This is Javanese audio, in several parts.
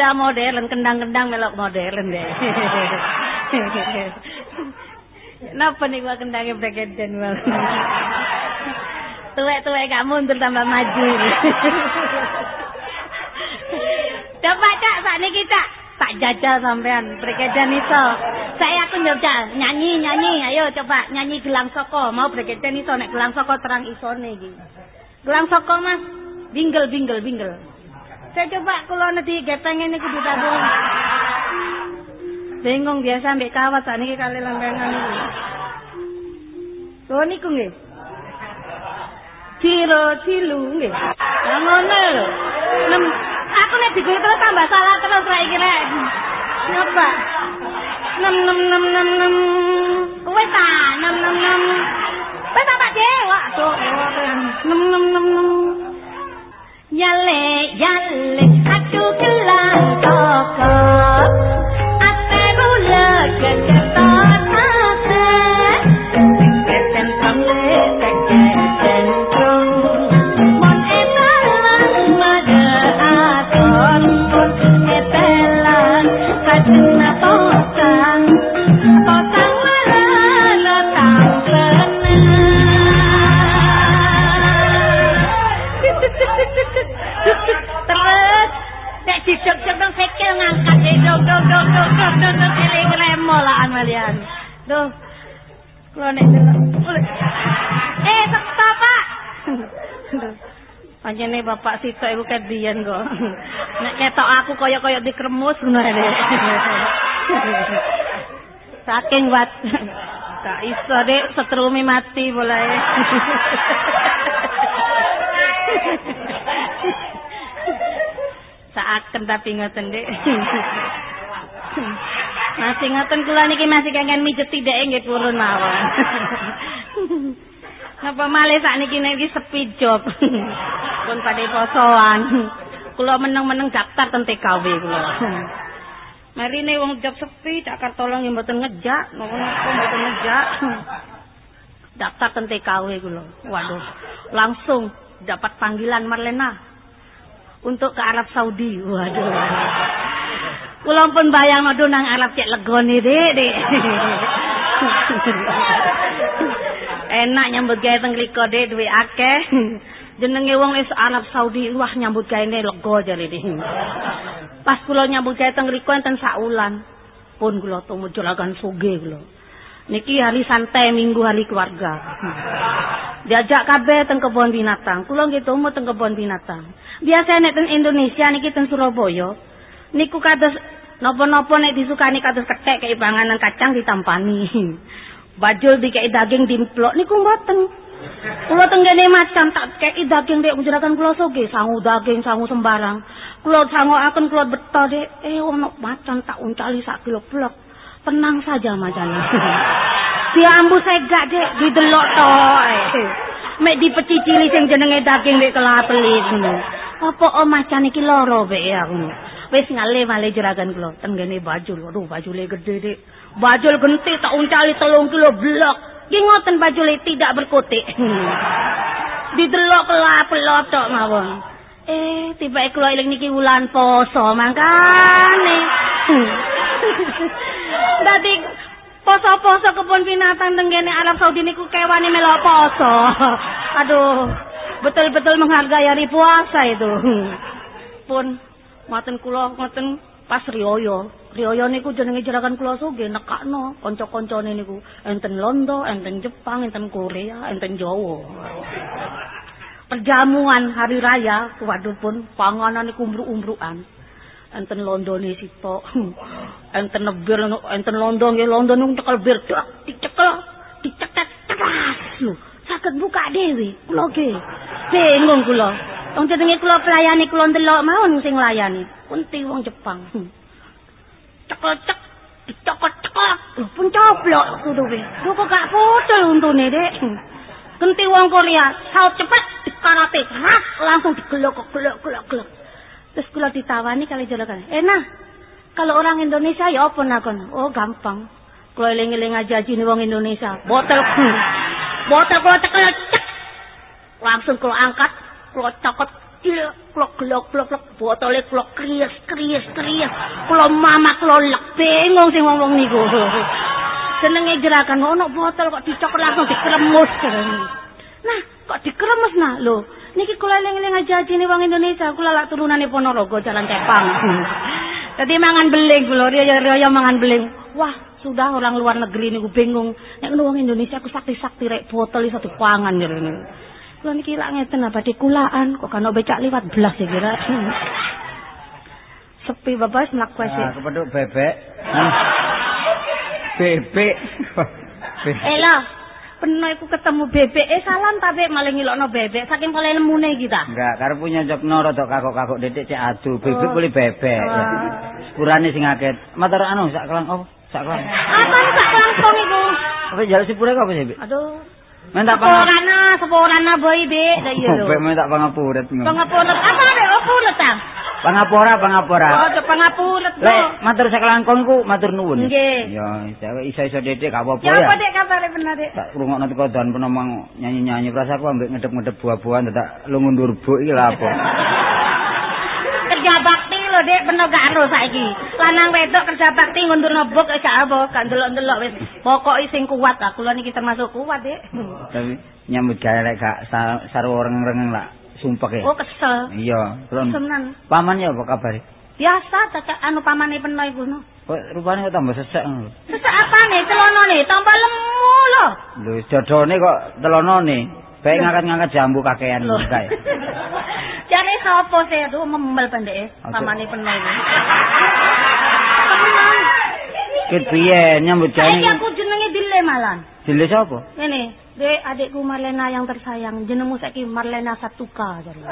Sudah modern, kendang-kendang melok modern deh. Napa nih gua kendangnya breakdance wal. Tuwek-tuwek gak mundur tambah maju. Coba cak sak niki cak. Tak jajal sampean breakdance iso. Saya aku njajal nyanyi nyanyi ayo coba nyanyi gelang soko mau breakdance iso nek gelang soko terang isone iki. Gelang soko Mas. Binggel binggel binggel. Saya coba kula nedhi nggih pengen iku ditabung. Bengong biasa mbek kawat sak niki kali lengkengan niku. Tuh niku nggih. Ciro cilu nggih. Lah ngono lho. Aku nek digo terus tambah salah terus ra iki rek. Napa? Nem nem nem nem nem. Wes ta nem nem nem. Wes apa dhewe? Waduh, ora apa-apa. Nem nem nem nem. nem, nem. Yeah. Iku kedian kok. Nek ketok aku kaya-kaya dikremus ngono ae. Saking wat. Gak iso dek setrumi mati boleh. Saaken tapi ngoten dek. Masih ngoten kula niki masih kangen mijet tidak nggih purun mawon. Napa malih sakniki niki sepi job. Pun padhe posoan. Kula meneng-meneng daftar ten TKW kula. Marine wong job sepi tak kartolong yang mboten ngejak, napa mboten ngejak. Daftar ten TKW kula. Waduh, langsung dapat panggilan Marlena untuk ke Arab Saudi. Waduh. Kula pun bayang aduh nang Arab cek legone Dik, Dik. Enak nyambut gawe teng mriko Dik duwe akeh. Jenenge wong wis Arab Saudi wah nyambut gaene lega jare Dik. Pas kula nyambut gawe teng mriko enten sak wulan. Pun kula temu jolagan sugih kula. Niki hari santai minggu hari keluarga. Diajak kabeh teng kebon binatang. Kula nggih temu teng kebon binatang. Biasa nek teng Indonesia niki teng Surabaya niku kados napa-napa nek disukani kados kethek kaya panganan kacang ditampani. Bajul dikei daging dimplok niku mboten. Kula tenggene macam tak kei daging dek juragan kula soge sangu daging sangu sembarang. Kula sangoaken kula beto dek eh ono macan tak uncali sak kilo blok. Tenang saja macane. Diambu segak dek didelok to. Mek dipecicili sing jenenge daging dek kelapelit. Apa o macan iki mek ya ngono. Wis ngale male juragan kula tenggene bajul. Aduh bajule gede dik. Bajul genti tak uncali telung kilo blok. Ki ngoten bajule tidak berkutik. Didelok kelap-kelop tok mawon. Eh, tiba kula eling niki wulan poso mangkane. Dadi poso-poso kebun binatang tenggene Arab Saudi niku kewane melok poso. Aduh, betul-betul menghargai hari puasa itu. Pun ngoten kula ngoten pas riyo. Riyo niku jenenge jerakan kula sugih nekakno kanca-kancane niku enten Londo, enten Jepang, enten Korea, enten Jawa. Perjamuan hari raya, waduh pun panganan niku umru-umruan. Enten Londone sitok. Enten nebir enten Londo nggih Londo niku tekel bir dicekel, diceket teras lho. Saged buka dhewe. Kula nggih. Bingung kula. Wong jenenge kula pelayani kula ndelok mawon sing nglayani. Kunti wong Jepang. Dicokot-cokot. Lho pun coblok kuduwe. Lho kok gak putul untune, Dik. Genti wong Korea, saut cepet dikarate, rak langsung digelok-gelok-gelok-gelok. Terus kula ditawani kali jolokan. Eh nah, kalau orang Indonesia ya apa nakon? Oh gampang. Kula eling-eling aja ini wong Indonesia. Botol Botol kula cekel cek. Langsung kula angkat, kula cokot klok klok klok klok botole klok krias krias krias. Kula mama kula lek bingung sing ngomong niku. Jenenge gerakan ono botol kok dicokot langsung dikremus. Nah kok dikremus nah lho niki kula eling-eling aja jine wong Indonesia. Kula lak turunane Ponorogo jalan Tepang Tadi mangan beling kula riyo-riyo mangan beling. Wah sudah orang luar negeri niku bingung nek wong Indonesia aku sakti-sakti rek botol iso dipangan ngene Kulo niki lak ngeten apa dikulaan kok kan becak liwat belas ya kira. Sepi bapak mlaku sik. Ah kepethuk bebek. Bebek. Eh lah, pernah aku ketemu bebek, eh salam tapi malah ngilokno bebek, saking paling lemune kita. Enggak, karena punya cok noro tok kakok-kakok dedek cek adu, bebek oh. boleh bebek. Oh. Sepurane sing akeh. Matur anu sak kelang oh, sak kelang. Apa sak kelang kok iku? Apa jaluk sepure kok apa sih? Aduh. Minta pangapura, sepurana boy be, dah iya lho. minta pangapuret. Pangapuret apa be? Opuret ta? Pangapura, pangapura. Oh, pangapuret lho. Lek matur sakelangkong ku matur nuwun. Nggih. Ya, iso-iso dedek gak apa-apa ya. Ya apa dek kabare bener dek? Tak rungokno teko dan penomang nyanyi-nyanyi prasa aku ambek ngedep-ngedep buah-buahan tak lungun ndurbuk iki lha apa. Kerja bakti dek bener gak ero saiki. Lanang wedok kerja bakti ngundur nobok gak apa, gak ndelok-ndelok wis. Pokoke sing kuat lah, kula niki termasuk kuat dek. Tapi nyambut gawe lek gak saru orang rengeng lah sumpah ya. Oh kesel. Iya. Semenan. Paman ya apa kabar? Biasa cacak anu pamane peno iku no. Kok rupane kok tambah sesek ngono. Sesek apane? Telonone tambah lemu lho. Lho jodone kok telonone. Baik ngangkat-ngangkat jambu kakean kae. Jare sapa sih aduh memel pendeke pamane penuh ini. Ket piye nyambut gawe? Iki aku jenenge Dile Malan. Dile sapa? Ngene, Dek adikku Marlena yang tersayang. Jenengmu saiki Marlena Satuka jare.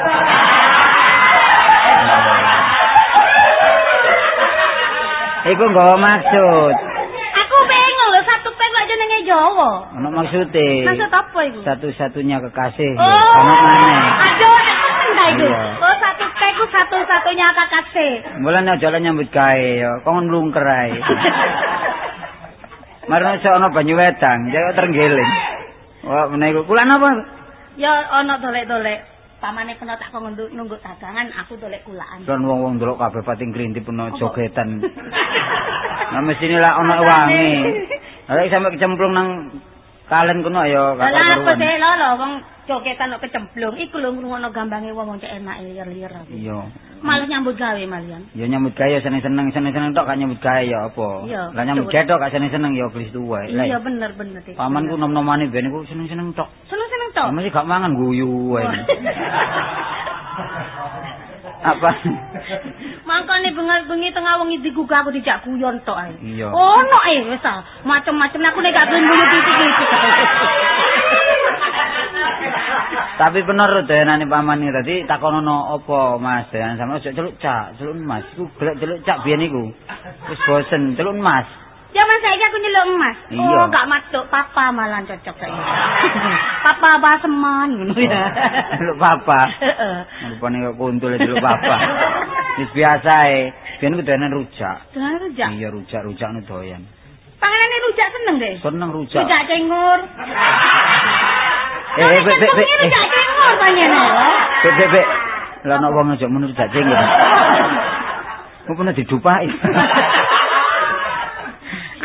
Iku nggawa maksud. Jawa. Ono maksude. Maksud apa iku? Satu-satunya kekasih. Oh, ono maneh. Aduh, enggak itu. Oh, satu teku satu-satunya kekasih. Mulane aja lah nyambut gawe ya, kon nglungker ae. Marane iso ono banyu wedang, ya terenggeling. Wah, menawa kula napa? Ya ono dolek-dolek. pamane kena tak kok nunggu dagangan aku dolek kulaan kan wong-wong ndelok kabeh pating krinti peno jogetan nah mesine lak ana wangi arek sampe kecemplung nang kalen kono ya kakak Lah apa sih? Lho lho wong jogetan kok kecemplung iku lho ngono gambange wong wong cek enak liar-liar iya. Malah nyambut gawe malian ya? Nyambut gawe seneng-seneng seneng-seneng tok gak nyambut gawe ya apa? Lah nyambut gawe tok gak seneng-seneng ya gelis tuwa iya bener bener pamanku nom-nomane ben iku seneng-seneng tok. Seneng-seneng tok? Mesti gak mangan guyu wae apa mangkane bengi tengah wengi digugah aku dijak guyon tok ae ono eh wis macem-macem aku nek gak guyu titik-titik Tapi bener dayanane paman iki dadi takonono apa Mas dayan sampe ojo celuk cak, celuk Mas. Iku golek celuk cak biyen iku. Wis bosen celuk Mas. Zaman saiki aku nyeluk emas. Oh, gak matuk papa malah cocok saiki. papa baseman ngono ya. Celuk papa. Heeh. Rupane kok kuntul celuk papa. Wis biasa e. Biyen ku dayanan rujak. Dayanan rujak. Iya, rujak-rujak nu doyan. Panganane rujak seneng deh. Seneng rujak. Rujak cengur. Eh, eh, be, be, be. Rujak cengur panjenengan. Be, be, be. Lah nek wong aja menurut rujak cengur. Kok pernah didupai?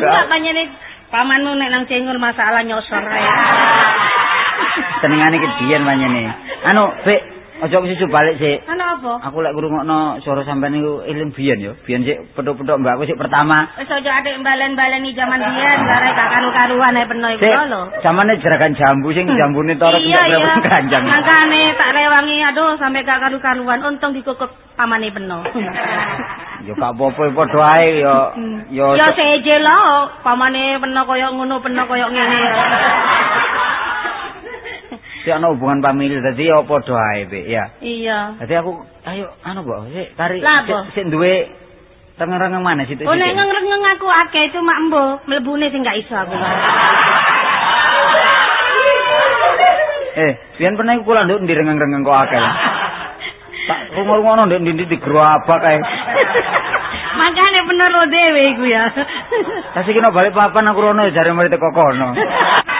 Enggak panjenengan pamanmu nek nang cengur masalah nyosor ae. Senengane ki diyen panjenengan. Anu, Be, Aja mesti coba balik sih. Ana apa? Aku lek ngrungokno suara sampean niku eling biyen yo. Biyen sik pedhok-pedhok mbak aku sik pertama. Wis aja atik balen-baleni jaman biyen, gara gak karu-karuan ae peno iku lho. Jamane jeragan jambu sing jambune toro tidak berapa kanjang. Makane tak rewangi aduh sampe gak karu-karuan untung dikukup pamane peno. yo gak apa-apa padha ae yo yo Yo seje lho, pamane peno koyo ngono peno koyo ngene. Si ana hubungan pamili dadi ya padha ae ya. Iya. Dadi aku ayo anu kok sik kari sik duwe rengeng-rengeng mana situ oh nek rengeng aku akeh itu mak embo mlebune sing gak iso aku eh pian pernah kula nduk ndi rengeng-rengeng kok akeh? Tak rungu-rungono nduk ndi digerobak kae Makane bener lo dhewe iku ya. Kasih kena balik papan aku rono jare mari teko kono.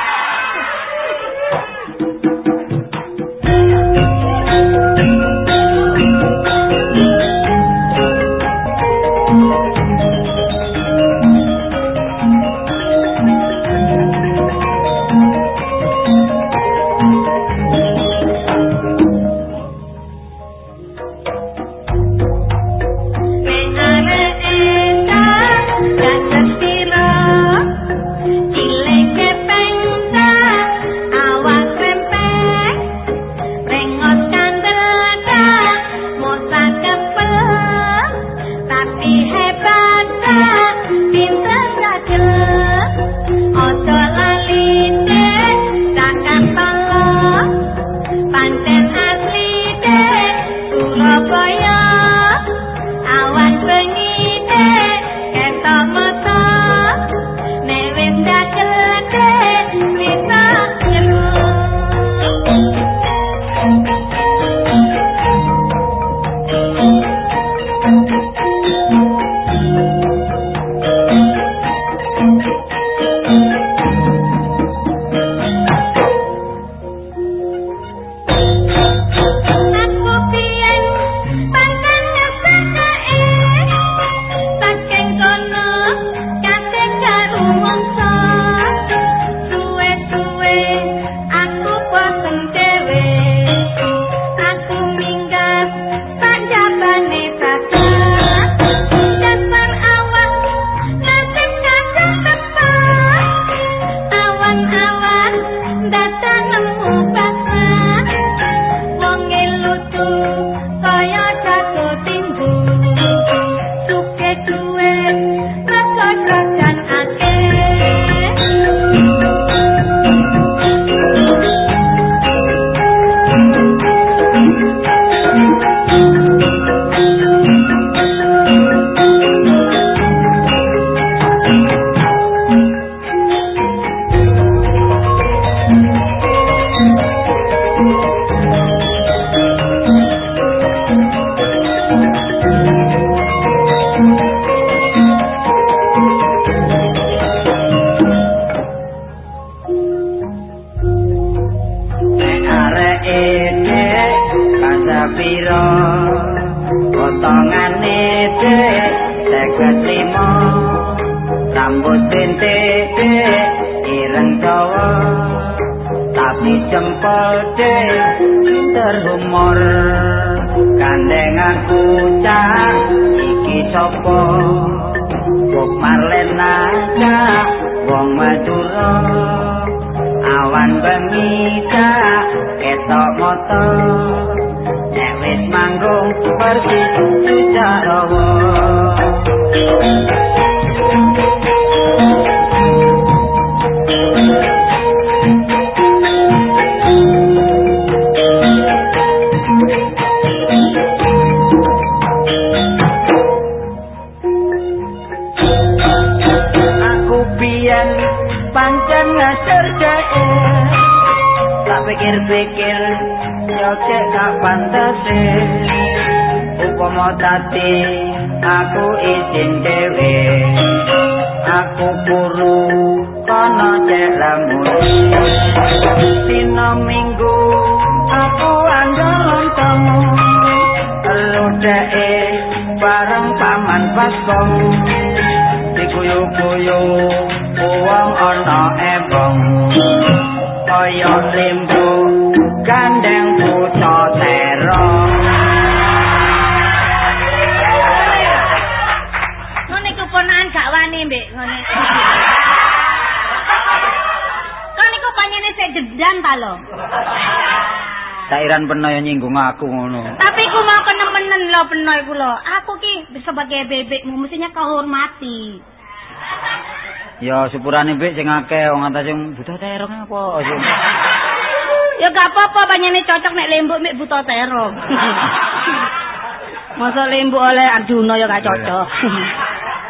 pancen ngasar jae tak pikir-pikir yo cek gak pantese. Upama tati aku izin dhewe. Aku kuru kono cek lamun dina minggu aku andalon tamu dee bareng paman paskong dikuyu-kuyu uang ana ebong kaya limbu gandeng puto terong Ngene iku ponakan gak wani, Mbek, ngene. Kan niku panjene sik dedan ta lho. Sairan peno yo nyinggung aku ngono. Tapi ku mau kenemenen lho peno iku lho. Aku ki sebagai bebekmu mestinya kau hormati. Ya sepurane mbek sing akeh wong atas sing butuh terong apa sing. Ya gak apa-apa panjene cocok nek lembuk mek buta terong. Masa lembuk oleh Arjuna ya gak cocok.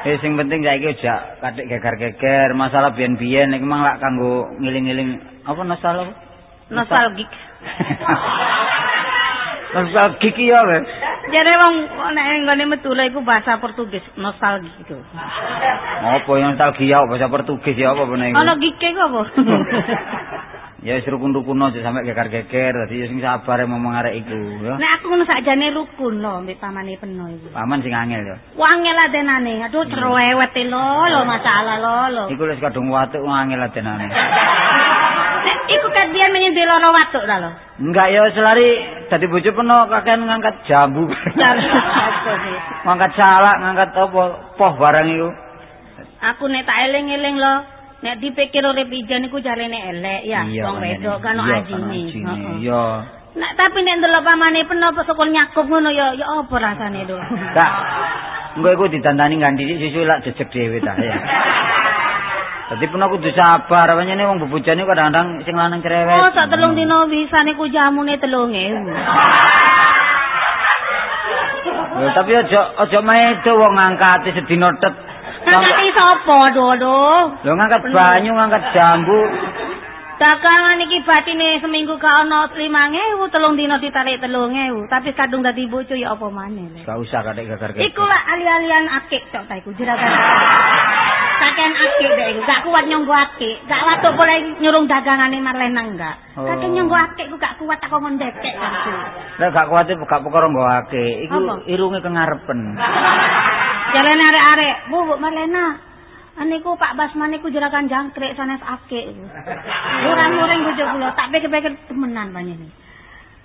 Eh sing penting saiki aja katik geger-geger masalah biyen-biyen iki mang lak kanggo ngiling-ngiling apa nostalgia? Nostalgik. Nostalgik ya wes. Jare wong nek nggone metula iku bahasa Portugis, nostalgik iku. Apa yang nostalgia bahasa Portugis ya apa bener iku? Ana gike ku apa? Ya wis rukun-rukun aja sampe geger-geger dadi ya sing sabar ngomong arek iku ya. Nek aku ngono sakjane rukun lho mbek pamane peno iku. Paman sing angel ya. Wangel adenane. Aduh cerewet lho lho masalah lho lho. Iku wis kadung watuk angel adenane. Nek iku menyang loro watuk ta lho. Enggak ya selari dadi bojo peno kakean ngangkat jambu. ngangkat salak, ngangkat apa poh barang iku. Aku nek tak eling-eling lho, nek dipikir urip ijan iku jarene elek ya, wong wedok kan iya, ajine. Iya. Nek tapi nek ndelok pamane peno apa sokol nyakup ngono ya ya apa rasane lho. Kak, engko iku ditandani ganti susu lak jejeg dhewe ta ya. Dadi pun aku sabar, pancene wong bebojane kadang-kadang sing lanang cerewet. Oh, sak telung dina bisa niku jamune 3000. Ya, tapi aja aja maedo wong ngangkati sedina tet. Ngangkati sapa, Dodo? Lho ngangkat banyu, ngangkat jambu. Dagangan iki batine seminggu ka ono 5000, telung dina ditarik 3000, tapi kadung dadi bojo ya apa maneh. Le. Gak usah kadek gagar Iku lah ali-alian akik tok ta iku juragan. Kakean akik dek iku, gak kuat nyonggo akik, gak watuk boleh nyurung dagangane Marlena enggak. Oh. Kakek nyonggo akik ku gak kuat tak kon ndekek kan. Lah gak kuat gak perkara nggoake. Iku Apa? irunge kengarepen. Jalan arek-arek, Bu, Bu Marlena. Aniku Pak Basman iku juragan jangkrik sanes akik iku. Urang-urang bojo kula tak pikir-pikir temenan panjenengan.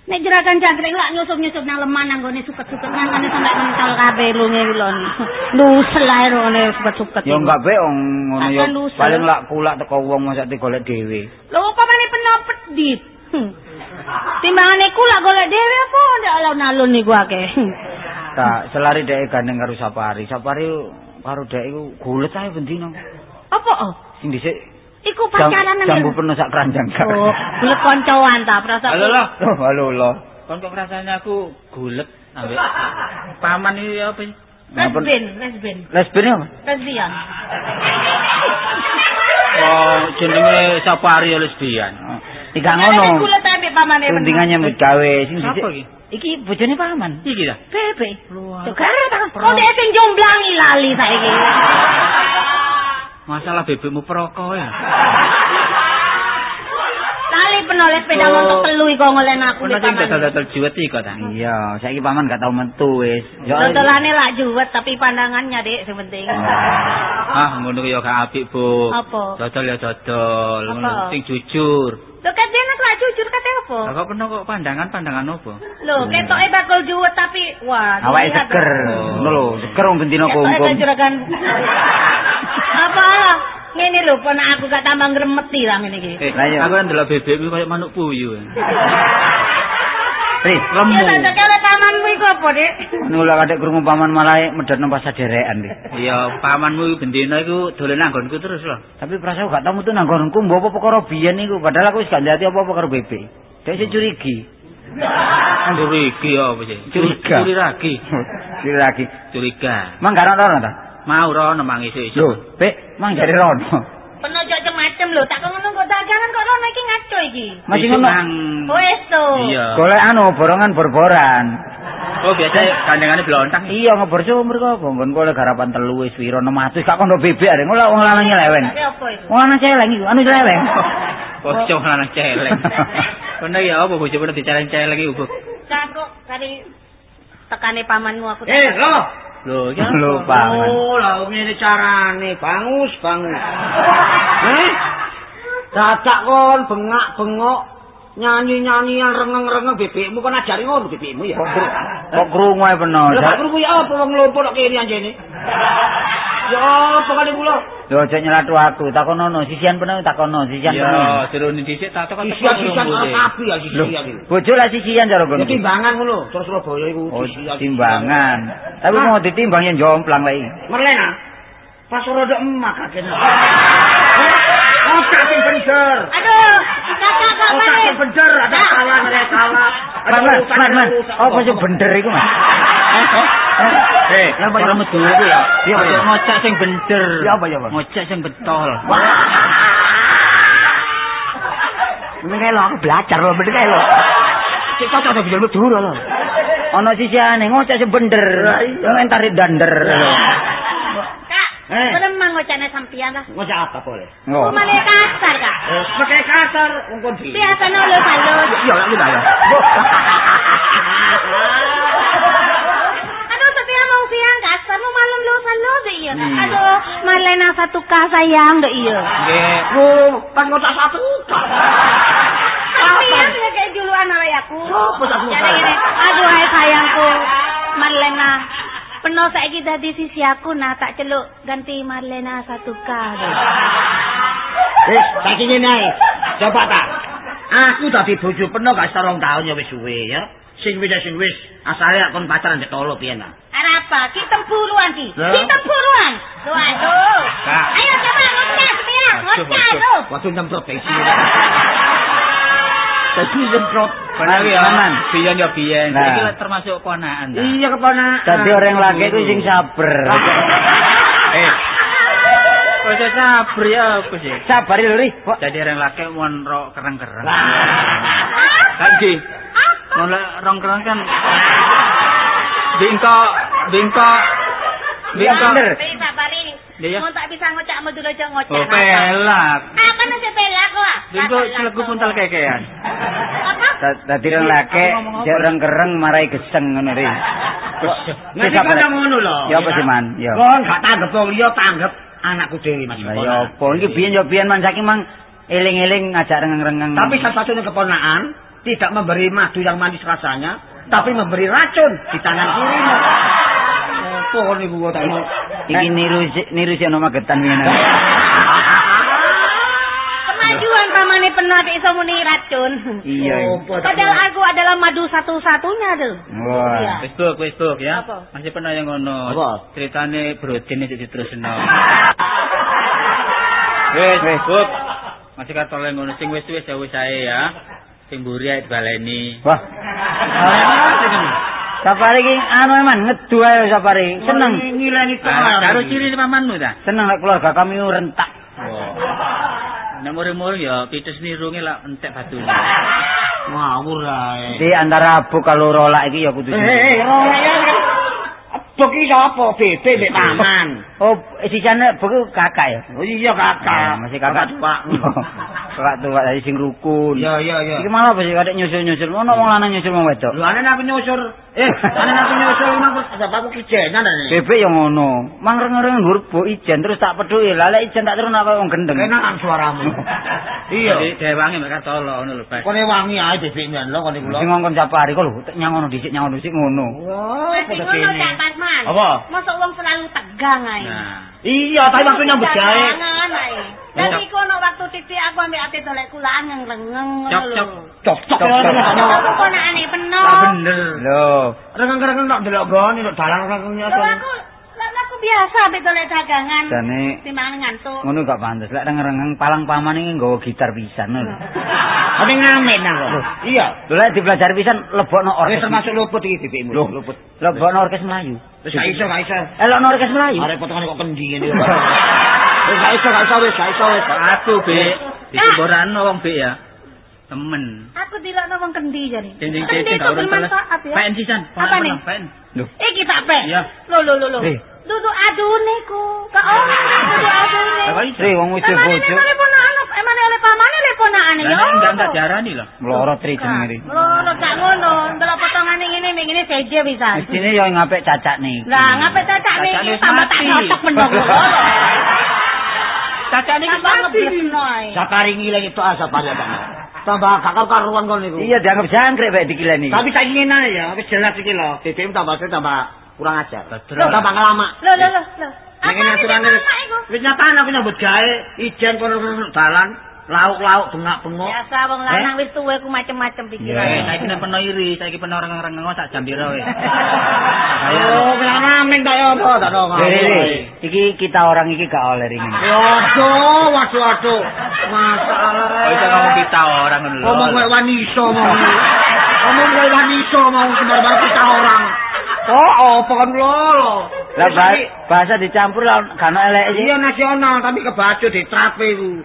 Nek juragan jangkrik lak nyusup-nyusup nang lemah nang gone suket-suket nang ngene sampe mentol kabeh lunge kula ni. Lusel ae ngene suket-suket. Ya enggak be wong ngono ya. Paling lak kulak teko wong mosok digolek dhewe. Lho upamane peno pedit. Hmm. Timbangane kula golek dhewe apa ndak alun-alun niku akeh. Tak selari dhek gandeng karo Sapari. Sapari karo dhek iku gulet ae bendino. Apa? Sing dhisik Iku pacaran nang jambu penuh sak keranjang. Oh, bulet koncoan ta perasaan. Halo lah. Oh, halo lo. Kon kok rasanya aku gulet ambek paman iki apa Lesbian, lesbian. Lesbian apa? Lesbian. Oh, jenenge Sapari lesbian. Tiga ngono. Kula tapi pamane. Tundingannya nyambut gawe sing Apa dhisik. iki? Iki bojone paman. Iki ta? Bebe. Luar. Tuh kare ta. Oh, dia sing jomblangi lali saiki. Masalah bebekmu perokok ya. Lali oleh sepeda Oh. motor telu iku ngolen aku Ono sing paman. dodol-dodol juwet iki kok ta. Iya, saiki paman gak tau metu wis. Yo. Dodolane lak juwet tapi pandangannya Dik sing penting. Ah, ngono ya gak apik, Bu. Apa? Dodol ya dodol, Apa? ngono sing jujur. Lho kan lak jujur kate apa? Lah kok pernah kok pandangan-pandangan opo? Lho, ketoke bakal juwet tapi wah. Awake seger. Oh. Ngono lho, seger wong bendina Ketoke kungkum. tak juragan. Ngene lho, ponak aku gak tambah ngremeti lah ngene iki. Eh, aku kan delok bebek kuwi koyo manuk puyuh. Ris, Lemu. Ya tak kala pamanmu iku apa, Dik? ngono lho kadek krungu paman malah medhot nang pas saderekan iki. Iya, pamanmu bendina iku dolen anggonku terus lho. Tapi perasa gak tau metu nang nggonku mbok apa perkara biyen iku padahal aku wis gak ndati apa-apa karo bebek. Dek sing curigi. Curiga ya apa sih? Curiga. Curigi. Curi lagi. Curiga. Mang gak ono ta? Mau rono mang isuk-isuk. Lho, Bek, mang jare rono. Penojo macem lho, tak kok ngono kok dagangan kok rono iki ngaco iki. Masih ngono. nang Wes to. Iya. Golek anu borongan borboran. Oh, biasa kandangane blontang. Iya ngebor sumur kok nggon golek garapan telu wis wiro 600 gak kono bebek are ngono wong lanang nyeleweng. Itu? Wong lanang celeng iku, anu celeng. Bocah lanang celeng. Kono ya apa bojo pernah diceleng-celeng iki, Bu? Cak kok kari tekane pamanmu aku tak- Eh, lo. Lho, ya. Lho, paman. Oh, lah ngene carane, bangus, bangus. Eh? Dadak kon bengak-bengok nyanyi-nyanyian rengeng-rengeng bebekmu kon ajari ngono bebekmu ya. Kok kru- kok krungu ae peno. Lah kok kuwi apa wong lompo kok kene anjene? Ya apa kali kula? Lho aja nyelatu aku, takonono sisian peno takono sisian peno. Ya, jerone dhisik tak tekan Sisian-sisian api ya sisian iki. Bojo lah sisian cara Ya ngono. timbangan ngono, terus Surabaya iku Oh, sisian. timbangan. Tapi mau ditimbang yang jomplang lagi. Merlena. Pas rada emak kakek. Otak sing bener. Aduh, kakak kak Otak sing bener, ada salah, ada salah. Ada urusan, ada urusan. Apa sing bener iku, Mas? Eh, Ya, apa, cara ya? metu ku ya. Iya, apa, ya? Ojo ngocak sing bener. Ya, apa, ya, apa? Ngocak sing betol. Mending lo aku belajar lo, mending lo. Sing cocok ada bijak medur lho. Ono sisiane ngocak sing bener. Komentari dander. Kak, Eh. Beremang ngocane sampean lah. Ngocak apa boleh? Oh. Rumane kasar, Kak. Eh, pakai kasar wong kon di. Biasa nolo halus. Iya, lak kita ya. Aduh, tapi mau siang kasar, mau malam lo halus deh iya. Hmm. Aduh, Marlena satu k sayang deh iya. Nggih. Oh, pas ngocak satu. Tapi ya kayak juluan oleh aku. Sopo sayang? gini, aduh hai sayangku, Marlena. Penuh saiki dadi sisi aku nah tak celuk ganti Marlena satu k deh. Wis, saiki ngene ae. Coba ta. Aku dadi bojo peno gak sarong taun ya wis suwe ya. Sing wis ya sing wis. Asale kon pacaran mbek tolo piye nah. Ada apa? Kita tempuruan ki. Kita tempuruan. Tuh aduh. Kak. Ayo coba ngocak dia, ngocak waduh. lu. Waktu nyemprot bensin. Dadi nyemprot. Bener ya, Aman. Biyen ya biyen. Nah. Iki termasuk konaan. ta. Iya keponakan. Dadi orang laki ku sing sabar. Eh. Kok iso sabar ya apa sih? Sabar lho, Ri. Kok Jadi orang laki mon ro kereng-kereng. Kan Ki. Mon rong kereng kan bingkok, bingkok, bingkok. bener. Iya. Mau tak bisa ngocak mau dulu aja ngocak. Oh, pelak. Ah, kan aja pelak kok. Bingkok celegu puntal kekean. Apa? Da- dadi orang laki cek orang kereng marai geseng ngono, Ri. Nanti kan nang ngono lho. Ya apa sih, Man? Ya. Kon gak tanggep wong liya tanggep anakku dhewe Mas. Lah ya apa iki biyen yo biyen man saiki mang eling-eling ngajak rengeng-rengeng. Tapi satu-satunya keponakan tidak memberi madu yang manis rasanya, tapi memberi racun di tangan kirimu. Apa kon niku kok tak iki niru niru si ono magetan ngene. Kemajuan pamane penat iso muni racun. Iya. Padahal aku adalah madu satu-satunya tuh. Wah. Iya. Facebook, Facebook ya. Apa? Masih pernah yang ngono. Ceritane Brodin itu diterusno. Wes, Facebook. Masih kata oleh ngono sing wis-wis ya wis ae ya. Sing mburi ae dibaleni. Wah. Sapari iki anu eman ngedu ae sapari. Seneng. ngileni Ah, karo ciri pamanmu ta? Seneng nek keluarga kami rentak. Oh. Nek muring-muring ya pitus nirunge lak entek batune. ngawur ae. Di antara abu kalau rolak iki ya kudu. Eh, eh, ora ya. Bok iki sapa? Bebe mbek paman. Oh, sisane buku kakak ya. Oh iya kakak. Ah, masih kakak. Pak. Kak tuwa dadi sing rukun. Iya iya iya. Iki malah apa sih kadek nyusul-nyusul. Ono wong lanang nyusul wong wedok. Lho ane aku nyusur. Eh, ane aku nyusur nang bapakku kijenan ane. Bebek yo ngono. Mang reng-reng dhuwur bu ijen terus tak pedhuki. Lah lek ijen tak terus kaya wong gendeng. Enak suaramu. Iya. Jadi dewangi mek tolo ngono lho, Bas. Kone wangi ae bebek men lho kone kula. Sing ngongkon sapari kok lho nyangono dhisik nyangono dhisik ngono. Wah, padha ngono kene. Apa? Mosok wong selalu tegang ae. Nah, Iya, tapi waktu nyambut gawe. Ae. Dari kono waktu titik aku ambek ate dolek kulaan ngeng-rengeng Cok, ngono cok. lho. Cocok. Aku kok aneh peno. Lah bener. Lho, Rengeng-rengeng tok delok goni tok dalan rengengnya. Lho aku aku biasa ambek dolek dagangan. jane Timbangan ngantuk. ngono gak pantes. Lek reng-reng palang paman iki nggawa gitar pisan lho. Tapi ngamen aku. Iya. Lek dipelajari pisan lebokno Wis orkes. termasuk luput iki. Lho. Luput. Lebokno orkes Melayu. Wis gak iso, gak iso. Elokno orkes Melayu. Arek potongane kok kendi ngene. Wis gak iso, gak iso wis, gak iso wis. aku Bek. Disemborano wong Bek ya. Temen. Aku dilokno wong kendi jare. Sing Kendi itu gak urung teles. bermanfaat ya. Pen sisan. Apa nih? Pen. Lho. Iki tak pe. Iya. Lho lho lho lho. Eh. Duduk adune ku. Kak oh, duduk adune. Iso? Sri wong wis bojo. emane ponakane, emane oleh pamane le ponakane. Lah nek enggak tak diarani lho. Mloro tri jenenge. Lho gak ngono. Ndelok potongane ngene mek ngene seje pisan. Mestine yo ngapik cacak nih. Lah ngapain cacak wis tambah tak mati. cocok menong. Cacak niki mati. ngeblesno ae. Sakari ngilang itu asap aja Tambah gak karu-karuan kon niku. Iya dianggap jangkrik bae dikileni. Tapi saiki ngene ya, wis jelas iki lho. BBM tambah tambah kurang ajar. Betul. Tambah ngelama. Lho lho lho lho. Nek ngene aturane wis wis nyatane aku nyambut gawe, ijen kono dalan, lauk-lauk bengak-bengok. Biasa wong lanang wis tuwa ku macem-macem Eh, pikirane. saiki nek peno iri, saiki peno rengeng-rengeng sak jam piro wis. Oh, kaya ngamen tak ya apa tak ono. Dere, iki kita orang iki gak oleh ringin. Waduh, waduh, waduh. Masalah. Oh, itu ngomong kita orang ngono lho. Ngomong kayak waniso mau. Ngomong kayak waniso mau sebar kita orang. Oh, kan lo. Lah ba- bahasa dicampur lah gak ono elek iki. Iya nasional tapi kebacu di trape iku.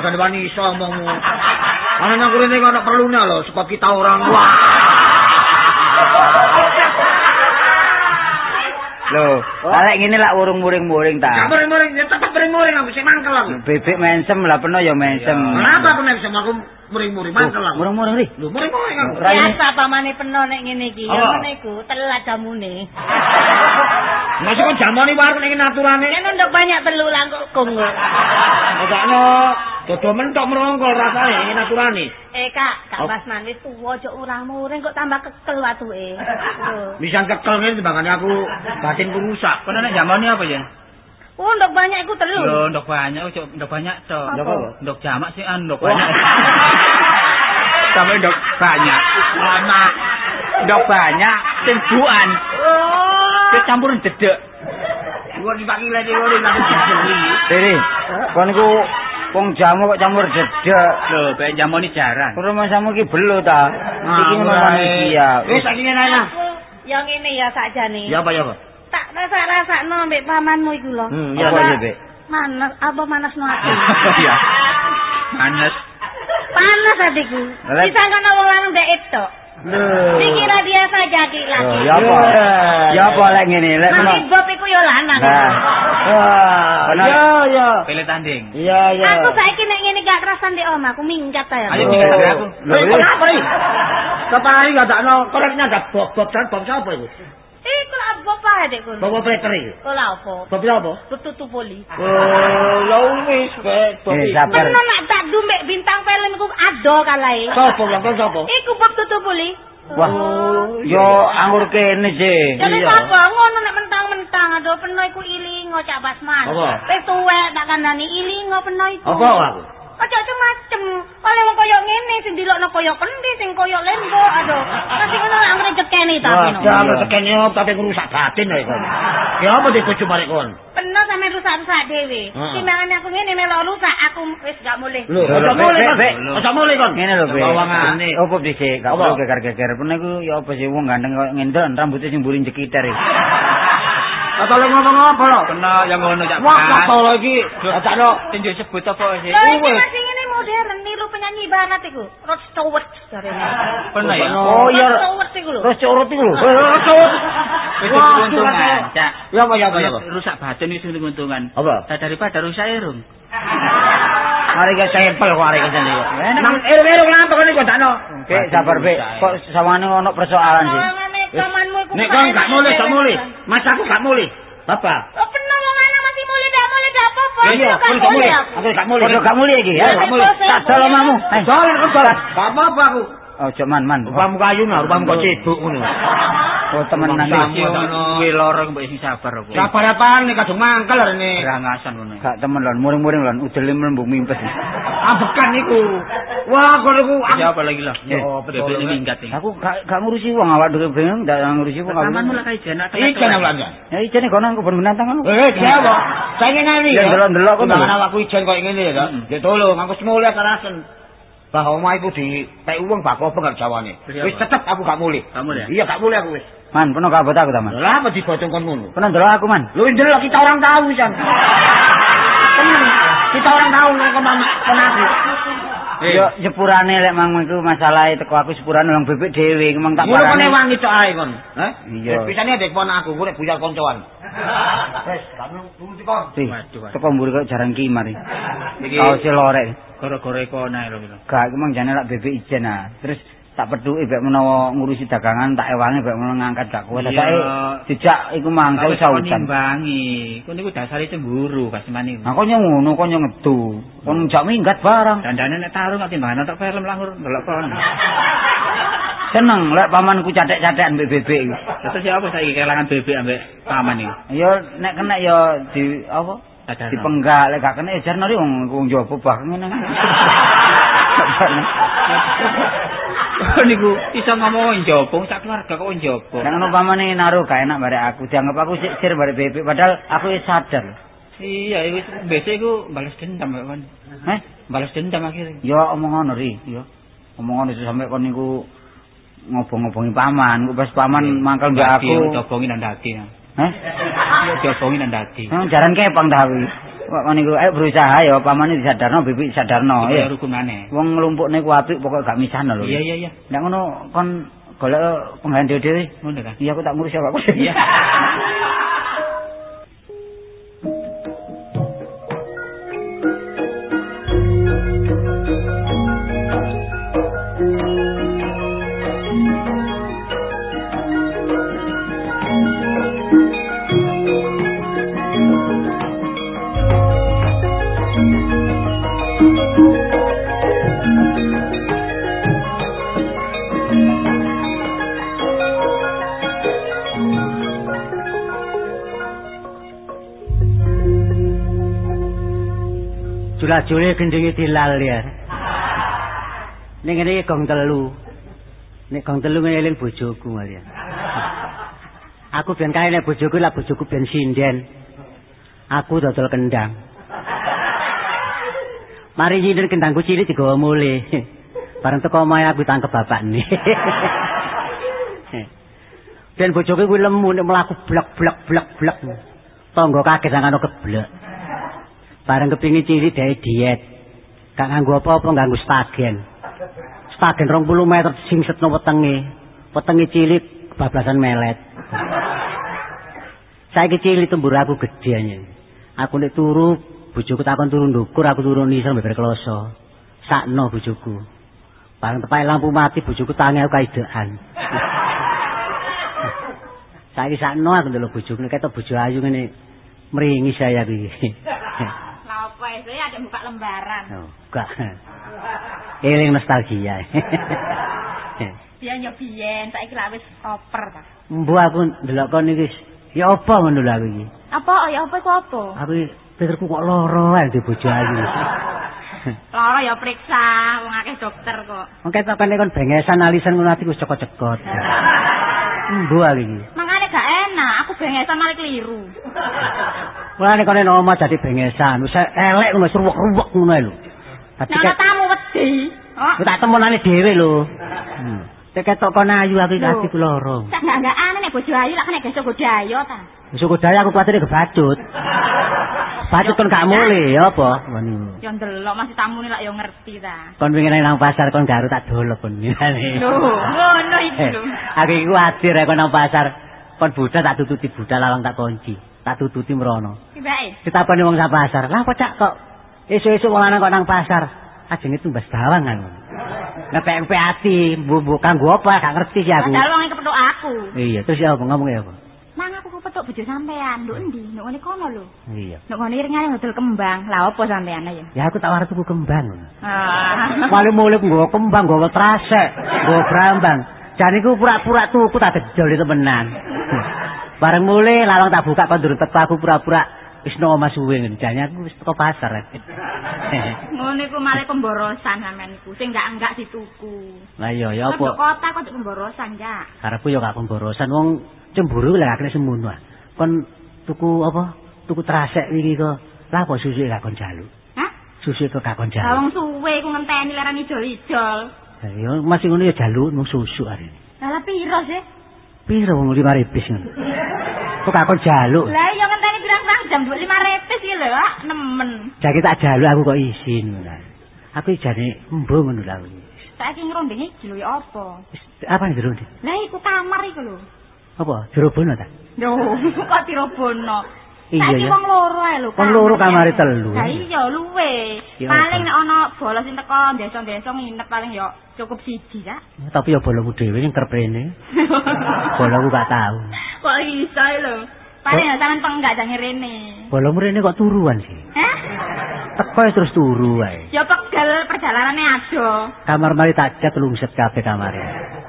Ora ada waniso omongmu. Ana nang kurene kok ana perlune lho sebab kita orang. Wah. Lho, lek ngene lak urung-muring-muring Gak ta. muring-muring, ya tetep muring-muring aku sing mangkel aku. Bebek mensem lah peno ya mensem. Kenapa aku nek sama aku muring-muring mangkel aku. Muring-muring ri. Lho muring-muring aku. Biasa pamane peno nek ngene iki. Ya Apa? ngene iku telat jamune. Masih kok jamane warung ning aturane. Kan ndok banyak telu lah kok konggo. Pokoknya dodo mentok merongkol rasane ning aturane. Eh kak, kak Apa? Basman wis tuwa aja urang-muring kok tambah kekel watuke. Lho. Bisa kekel ngene timbangane aku batinku rusak. Kono nek jamane apa ya? Oh, ndok banyak iku telu. Yo ndok banyak, ojo ndok banyak tok. Ndok apa? Ndok jamak sih an ndok Wah. banyak. Sampai ndok banyak. Lama. Ndok banyak sing buan. Oh. Kecampuran dedek. Gua dibagi lagi lori lagi jeli. Dere, kon niku wong jamu kok campur jedek. Lho, ben jamane jarang. Rumah samu iki belo ta. Iki ngono manusia. Wis saiki ngene ae. nah. Yang ini ya sakjane. Ya apa ya apa? Tak rasa-rasakno mbek pamanmu iku lho. Hmm, ya, Apa apa, Bek? Manas, apa manas no ati? Iya. Manes. Panas hatiku. Lek- Disangka wong lanang dek itu. Lho. Dikira dia saja ki Oh, laki. ya apa? Ya apa lek ngene lek peno. Bob iku yo lanang. Wah, Benar. ya ya. Pilih tanding. Iya ya. Aku saiki nek ngene gak kerasan di omah, aku minggat ta ya. Ayo, minggat aku. Lho, Lho, iya. kenapa nih? Kepari gak tak no, koreknya ada bob-bob dan bob siapa itu? Iku lah Bob ae dek kono. Bob pleter itu. Ola apa? Bob siapa? Tututu poli. Oh, lo wis bob Eh, sabar. Nak tak dumbek bintang film iku ado kalae. Sopo lah, kan sopo? Iku Bob tutu poli. Wah. Yo anggur kene Iya. apa ngono nek mentang-mentang ado peno iku ilingo cak Basman. Wis tuwek tak kandhani ilingo peno iku. Apa aku? Aja macem-macem. Oleh wong koyo ngene sing dilokno koyo kendi, sing koyo lembo, aduh. Tapi ngono lak ngrejekeni ta jangan tekene op tapi ngerusak batin ya kon. Ya apa di bojo barek kon? Peno sampe rusak-rusak dhewe. Timbangan aku ngene melok rusak, aku wis gak mulih. Lho, aja kon. Bek. Aja mulai kon. Ngene lho, Be. Bawangane. Opo dhisik, gak Apa? perlu geger-geger. Pun iku ya apa sih wong ganteng kok ngendon rambutnya sing mburi jekiter iki. Kata lu ngomong apa lo? Kena yang ngono cak. Wah, lo iki. Aja no. Tinju sebut apa sih? Iki Wes. masih ngene modern niru penyanyi barat iku. Rod Stewart jarene. Pernah ya? Oh, iya. Rod Stewart iku lho. Terus curut iku lho. Wis Wah, keuntungan, Cak. Ya apa ya apa ya? Rusak batin wis keuntungan. Apa? Daripada rusak irung. Mari ke sampel kok arek kene kok. Nang ero-ero lampu kene kok dakno. Bek sabar bek. Kok sawane ono persoalan sih. Iku. Nek kok gak mulih, gak mulih. Mas aku gak mulih. Bapak. Kok pernah wong lanang mati mulih dak mulih dak apa-apa. Iya, Gak aku gak mulih. Aku gak mulih. Padha gak mulih iki ya. Gak mulih. Tak dol omamu. Eh, Soalnya kok gak apa-apa aku. Ojo man man. Rupamu kayu nah, rupamu kok ceduk ngono. Oh temenan Sama. iki. Kuwi lara mbok sing sabar aku. Sabar apaan nih kadung mangkel rene. Rangasan ngono. Gak temen lon, muring-muring lon, udele mlembu mimpes. Ambekan niku. Wah, kok niku Ya apa lagi lah? Oh, betul. Bebek ini minggat ini. Aku gak gak ngurusi wong awak dhewe bingung ndak ngurusi wong. Tamanmu lah kayak jenak. Ikan apa Ya ijene kono kebon binatang kan. Eh, siapa? Saya ngene Ya, delok-delok kok, Bang. awakku ijen kok ngene ya, Dok. Ya tolong, aku semule karasen. Bahwa omah iku di tek uang bak apa gak jawane. Beli Wis apa? tetep aku gak mulih. Gak mulih ya? Iya, gak mulih aku wis. Man, peno kabut aku ta, Man. Lah apa dibocong kon ngono? Peno ndelok aku, Man. Lu ndelok kita orang tahu, San. Temen. Kita orang tahu nek kon mama kon aku. Yo sepurane lek mang iku masalah teko aku sepurane wong bebek dhewe emang tak Ngono kon parani. wangi cok ae kon. Hah? Iya. Wis pisane dek pon aku, ku nek buyar koncoan. Wes, kamu tunggu kon. Sih, Waduh, teko mburi kok jarang ki mari. Iki Kau si lorek. gara-gara iku nae lho. Gak iku mang jane lak bebek ijen ah. Terus tak peduki bek menawa ngurusi dagangan tak ewangi bek menawa ngangkat gak kuat. Iya. Dadake dijak iku mang kau Wis sautan. nimbangi. Ku niku dasare cemburu kasmane. Nah kok ngono kok ngedu. Kon jak minggat barang. Dandane nek tarung kok timbangan tok film langur ndelok kon. Seneng lek pamanku cathek-cathekan mbek bebek iku. Terus ya apa saiki kelangan bebek ambek paman iki? Ya nek kena ya di apa? Dipenggak lek gak kena ya jarno wong wong jowo bah ngene kan. niku iso ngomong njobong sak keluarga kok njobong. Nek ngono pamane naruh gak enak barek aku dianggap aku sik sir barek bebek padahal aku wis sadar. Iya, wis biasa iku balas dendam kok kon. Heh, Balas dendam akhirnya. ya omong ngono ri. Ya. Omong ngono sampe kon niku ngobong-ngobongi paman, ku pas paman mangkel mbak aku. Jobongin dan dadi. Heh? Dan dadi. Nang jaran kepang ta. Kok kon niku ayo berusaha ya pamane disadarno bebek disadarno Iya ya. rukunane. Wong nglumpukne ku apik pokoke gak misahno lho. Iya iya iya. Nek ngono kon golek penggawean dhewe-dhewe. Ngono kan. Iya aku tak ngurus awakku. Iya. Gendinge dilal ya. Ngene iki gong telu. Nek gong telu ngene eling bojoku Maria. Aku ben kae nek bojoku lah bojoku ben sinden. Aku dodol kendang. Mari nyinden kendangku cilik digawa mule. Bareng teko omahe aku tangkep bapakne. Ben bojoku kuwi lemu nek mlaku blek-blek blek-blek. Tangga kaget sangano keblek. Bareng kepingin cilik dari diet. Gak nganggo apa-apa nganggo stagen. Stagen 20 meter singsetno wetenge. Wetenge cilik bablasan melet. Saiki cilik tembur aku gedhe anyen. Aku nek turu bojoku takon turu ndukur aku turu nisor beber kloso. Sakno bojoku. Bareng tepai lampu mati bojoku tangi aku kaidekan. Saiki sakno aku ndelok bojoku nek ketok bojo ayu ngene mringi saya iki. Ya ada buka lembaran. Oh, gak. Eling nostalgia. Biyen yo biyen, saiki lak wis koper ta. Mbu aku ndelok kon iki. Ya apa ngono lho aku iki. Apa ya apa iku apa? Aku pikirku kok lara ae di bojo ayu. Lara ya periksa, wong akeh dokter kok. Mengke tak kene kon bengesan alisan ngono atiku cekot-cekot. Mbu aku iki. Mangane gak enak, aku bengesan malah keliru. Mulane kon nek omah dadi bengesan, wis elek ngono ruwek-ruwek ngono lho. Dadi Nek ana tamu wedi. Aku tak temonane dhewe lho. Hmm. Tek ketok kon ayu aku iki Lho. atiku lara. sak enggak ane nek bojo ayu lak nek gesok godayo ta. Suku daya aku kuwatir kebacut. Bacut kon gak mule ya apa? Ngono. Yo ndelok masih tamune lak yo ngerti ta. Kon wingi nang pasar kon garu tak dolok kon. ngene. Lho, ngono iki Eh, lho. Aku iki kuwatir ya kon nang pasar. Kon budal tak tututi budal lawang tak kunci. Tak tututi mrono. Tibake. Ditakoni wong sak pasar. Lah kok cak kok Esuk-esuk wong lanang kok nang pasar, ajenge tumbas bawang kan. Ngepek-ngepek ati, mbok kanggo apa gak ngerti sih aku. Padahal wong iki kepethuk aku. Iya, terus ya apa ngomongnya apa? Mang aku kepethuk bojo sampean, nduk endi? Nduk ngene kono lho. Iya. Nduk ngene iringane ngedol kembang. Lah apa sampean ya? Ya aku tak warung tuku kembang. Ah. Paling mulai nggawa kembang, nggawa trasek, nggawa brambang. Jan iku pura-pura tuku tak dejol itu tenan. Bareng mulai lawang tak buka kon durung teko aku pura-pura wis nang omah suwe ngene. Jane aku wis teko pasar. Ngono iku malah pemborosan sampean iku. Sing enggak-enggak dituku. Lah iya ya Kok apa? kota kok pemborosan ya? Karepku ya gak pemborosan wong cemburu lek akeh semono. Kon tuku apa? Tuku trasek iki kok. Lah apa susu gak kon jaluk? Hah? Susu kok gak kon Lah jaluk? wong suwe iku ngenteni leran ijol-ijol. Ya ya, masih ngono ya jaluk mung susu arene. Lah piro sih? Piro wong 5 ribis ngono. Kok gak kon jaluk? Lah iya ngenteni pirang-pirang jam 25 repis iki lho, nemen. Jake tak jaluk aku kok izin ngono. Aku jane embo ngono lah. Saiki ngrondenge jelo ya apa? Apa jero ndi? Lah iku kamar iku lho. Apa? Jero bono ta? Yo, kok dirobono. Iya, ya. wong loro ae lho. Wong loro kamare telu. Lah iya luwe. Paling nek ana bolos sing teko desa-desa nginep paling yo cukup siji ya. Tapi ya bolomu dhewe ning kerpene. Bolomu gak tahu. Kok iso lho. Paling ya sampean penggak jange rene. Bolomu rene kok turuan sih. Hah? Teko terus turu wae. Ya pegel perjalanane ado. Kamar mari tak cat lungset kabeh kamare.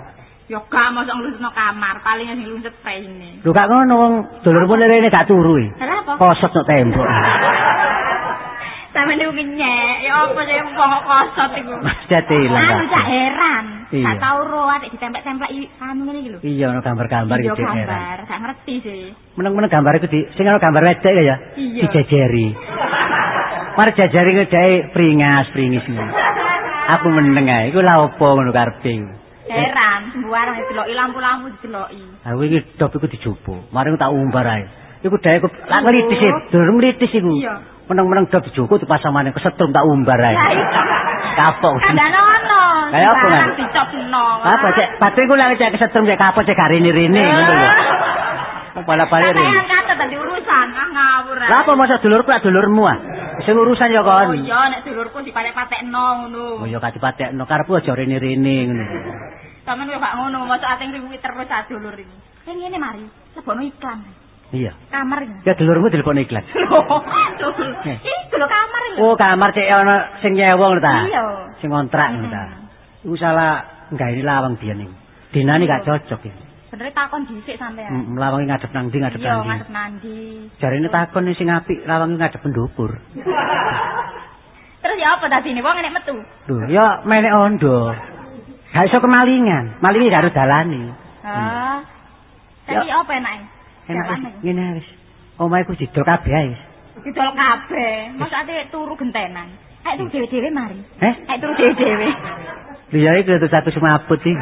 Ya gak mosok nglusno kamar, paling sing lunset praine. Lho gak ngono wong dulurmu rene gak turu. e. Lah apa? Kosot nok tembok. Sampeyan niku nyek, ya apa sih wong kok kosot iku. Jati ilang. Anu cak heran. Gak tau ro atik ditempel-tempel i anu ngene iki lho. Iya ono gambar-gambar iki heran. gambar, gak ngerti sih. Meneng-meneng gambar iku di sing ono gambar wedek ya. Iya. Dijejeri. Mari jajari ngedai pringas, pringis ngono. Aku meneng ae, iku lha opo ngono karepe iku. Heran, sembarang dideloki lampu-lampu dideloki. Aku iki dop iku dijopo. Mari tak umbar ae. Iku dae ku lak e, dur ngritis iku. Iya. Meneng-meneng dop dijoko dipasang maneh kesetrum tak umbar ae. Iya. Kapok. Kandane ono. Kayak apa, Nan? Dicopno. Apa cek pate ku lak cek kesetrum cek kapok cek garini-rini ngono lho. Kepala-pala Sampeyan rini. kata tadi urusan, ah ngawur. ae. Lah apa masa dulurku lak dulurmu ah? Sing urusan ya Oh kon. iya, nek dulurku dipatek-patekno ngono. Oh ya kati-patekno karepku aja rini-rini ngono. Sampeyan kok gak ngono, mosok ating riwi terus ah dulur iki. Sing ngene mari, lebono iklan. Iya. Kamar iki. Ya dulurmu telepon iklan. Iku lho kamar. Oh, kamar cek ana sing nyewa ngono ta? Iya. Sing kontrak ngono ta. Iku salah gawe lawang biyen niku. Dinane gak cocok ya. Sebenarnya takon dhisik sampean. Mm, Lawange ngadep nang ndi ngadep Iya, nang ndi. ngadep nandi. Jarine takon sing apik lawange ngadep pendukur. Terus ya apa dadine wong nek metu? Lho, ya menek ondo. Gak iso kemalingan. Malinge gak harus dalani. Ah. Tapi apa enake? Enak wis Jawane. ngene wis. Omahe ku didol kabeh wis. Didol kabeh. Mosok ate turu gentenan. Ayo turu dhewe-dhewe mari. Eh? Ayo turu dhewe-dhewe. Lho ya iku terus satu semaput iki.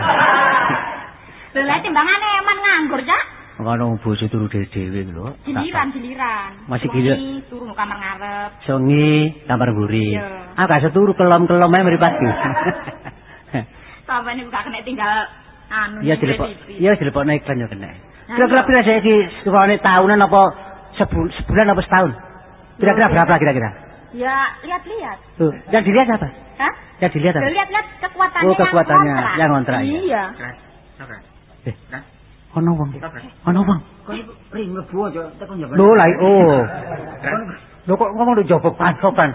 Lho lah timbangane eman nganggur, Cak. Ngono bojo turu dhewe-dhewe lho. Giliran, giliran. Masih giliran. Turu kamar ngarep. Songi kamar mburi. Iya. Aku gak iso turu kelom-kelom ae mripatku. Sampai niku gak kena tinggal anu. Iya dilepok. Iya dilepokno iklan yo kena. Nah, Kira-kira pira saiki sekolahane tahunan apa sebu- sebulan apa setahun? Kira-kira berapa kira-kira? Ya, lihat-lihat. Tuh, yang dilihat apa? Hah? Yang dilihat apa? Lihat-lihat kekuatannya Oh, kekuatannya yang ya. Iya. Kras. Eh, Kras. ono wong. Ono wong. Kon iku ring mlebu aja tekan jaban. Lho lah oh. Lho kok ngomong lu jawab pansokan.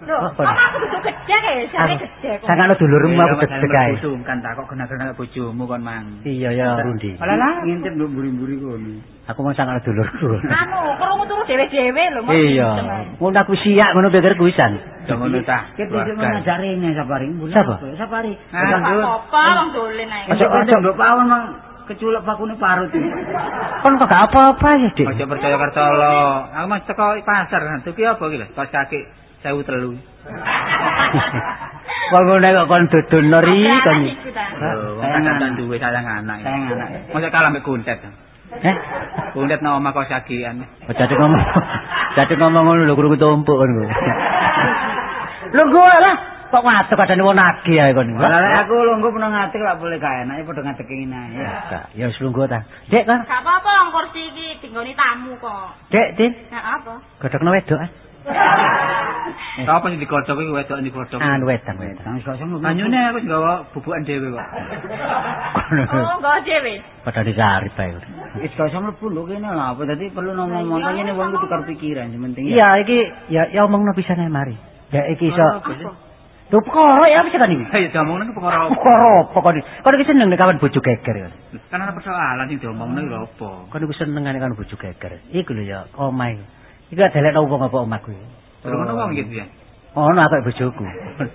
Loh, Apa? kok aku duduk gede kayak, jare gede kok. Sangat dulurmu aku deg ae. Sungkan tak kok kena-kena bojomu kon mang. Iya ya Rundi. Alah ngintip nduk mburi-mburi kono. Aku mau sangat dulurku. Anu, krungu turu dhewe-dhewe lho, Mas. Iya. Ngono aku siak ngono pikirku wisan. Jangan ngono ta. Kita iki ngajarine sapari. Bulan Siapa? apa? Sapari. Ah, Apa wong dolen ae. Ojo, nduk pawon mang keculek pakune parut. Kon kok gak apa-apa ya, Dik. Aja percaya kertolo. Aku mas teko pasar, tuku apa iki lho? Kos kaki 1003. Wong ngono kok kon dudun ri kon. Wong kadang duwe sayang anak. Sayang anak. Masa kalah mek kuntet. Eh, Kuntet nang omah kok jadi ngomong. Jadi ngomong ngono lho krungu tumpuk kon. Lho gue lah. Kok ngatek kadane wong nagih ae kon. Lah aku lungguh pernah ngatik lak boleh gak enak padha ngatik ngene ae. Ya wis lungguh ta. Dek kan, Gak apa-apa kursi iki dinggoni tamu kok. Dek, Din, Nah, apa? godhokno wedok. Ah. Apa sing digodhog iki wedok digodhog? Anu wedan wedan. Nang kok sing Banyune aku gawa bubukan dhewe kok. Oh, enggak dhewe. Padha dicari bae. Wis gak usah mlebu lho kene lah. Apa dadi perlu ngomong montok ngene wong tukar pikiran sementing. Iya, iki ya ya omongno pisan ae mari. Ya iki iso. Lho perkara ya apa kan iki? Ayo diomongno iki perkara apa? Perkara apa kon iki? Kon iki seneng nek kawan bojo geger ya. Kan ana persoalan sing diomongno lho apa? Kon iku seneng nek kawan bojo geger. Iku lho ya omahe. Iku adelekno wong apa omahku. Terus ngono wong gitu ya. Ono aku bojoku.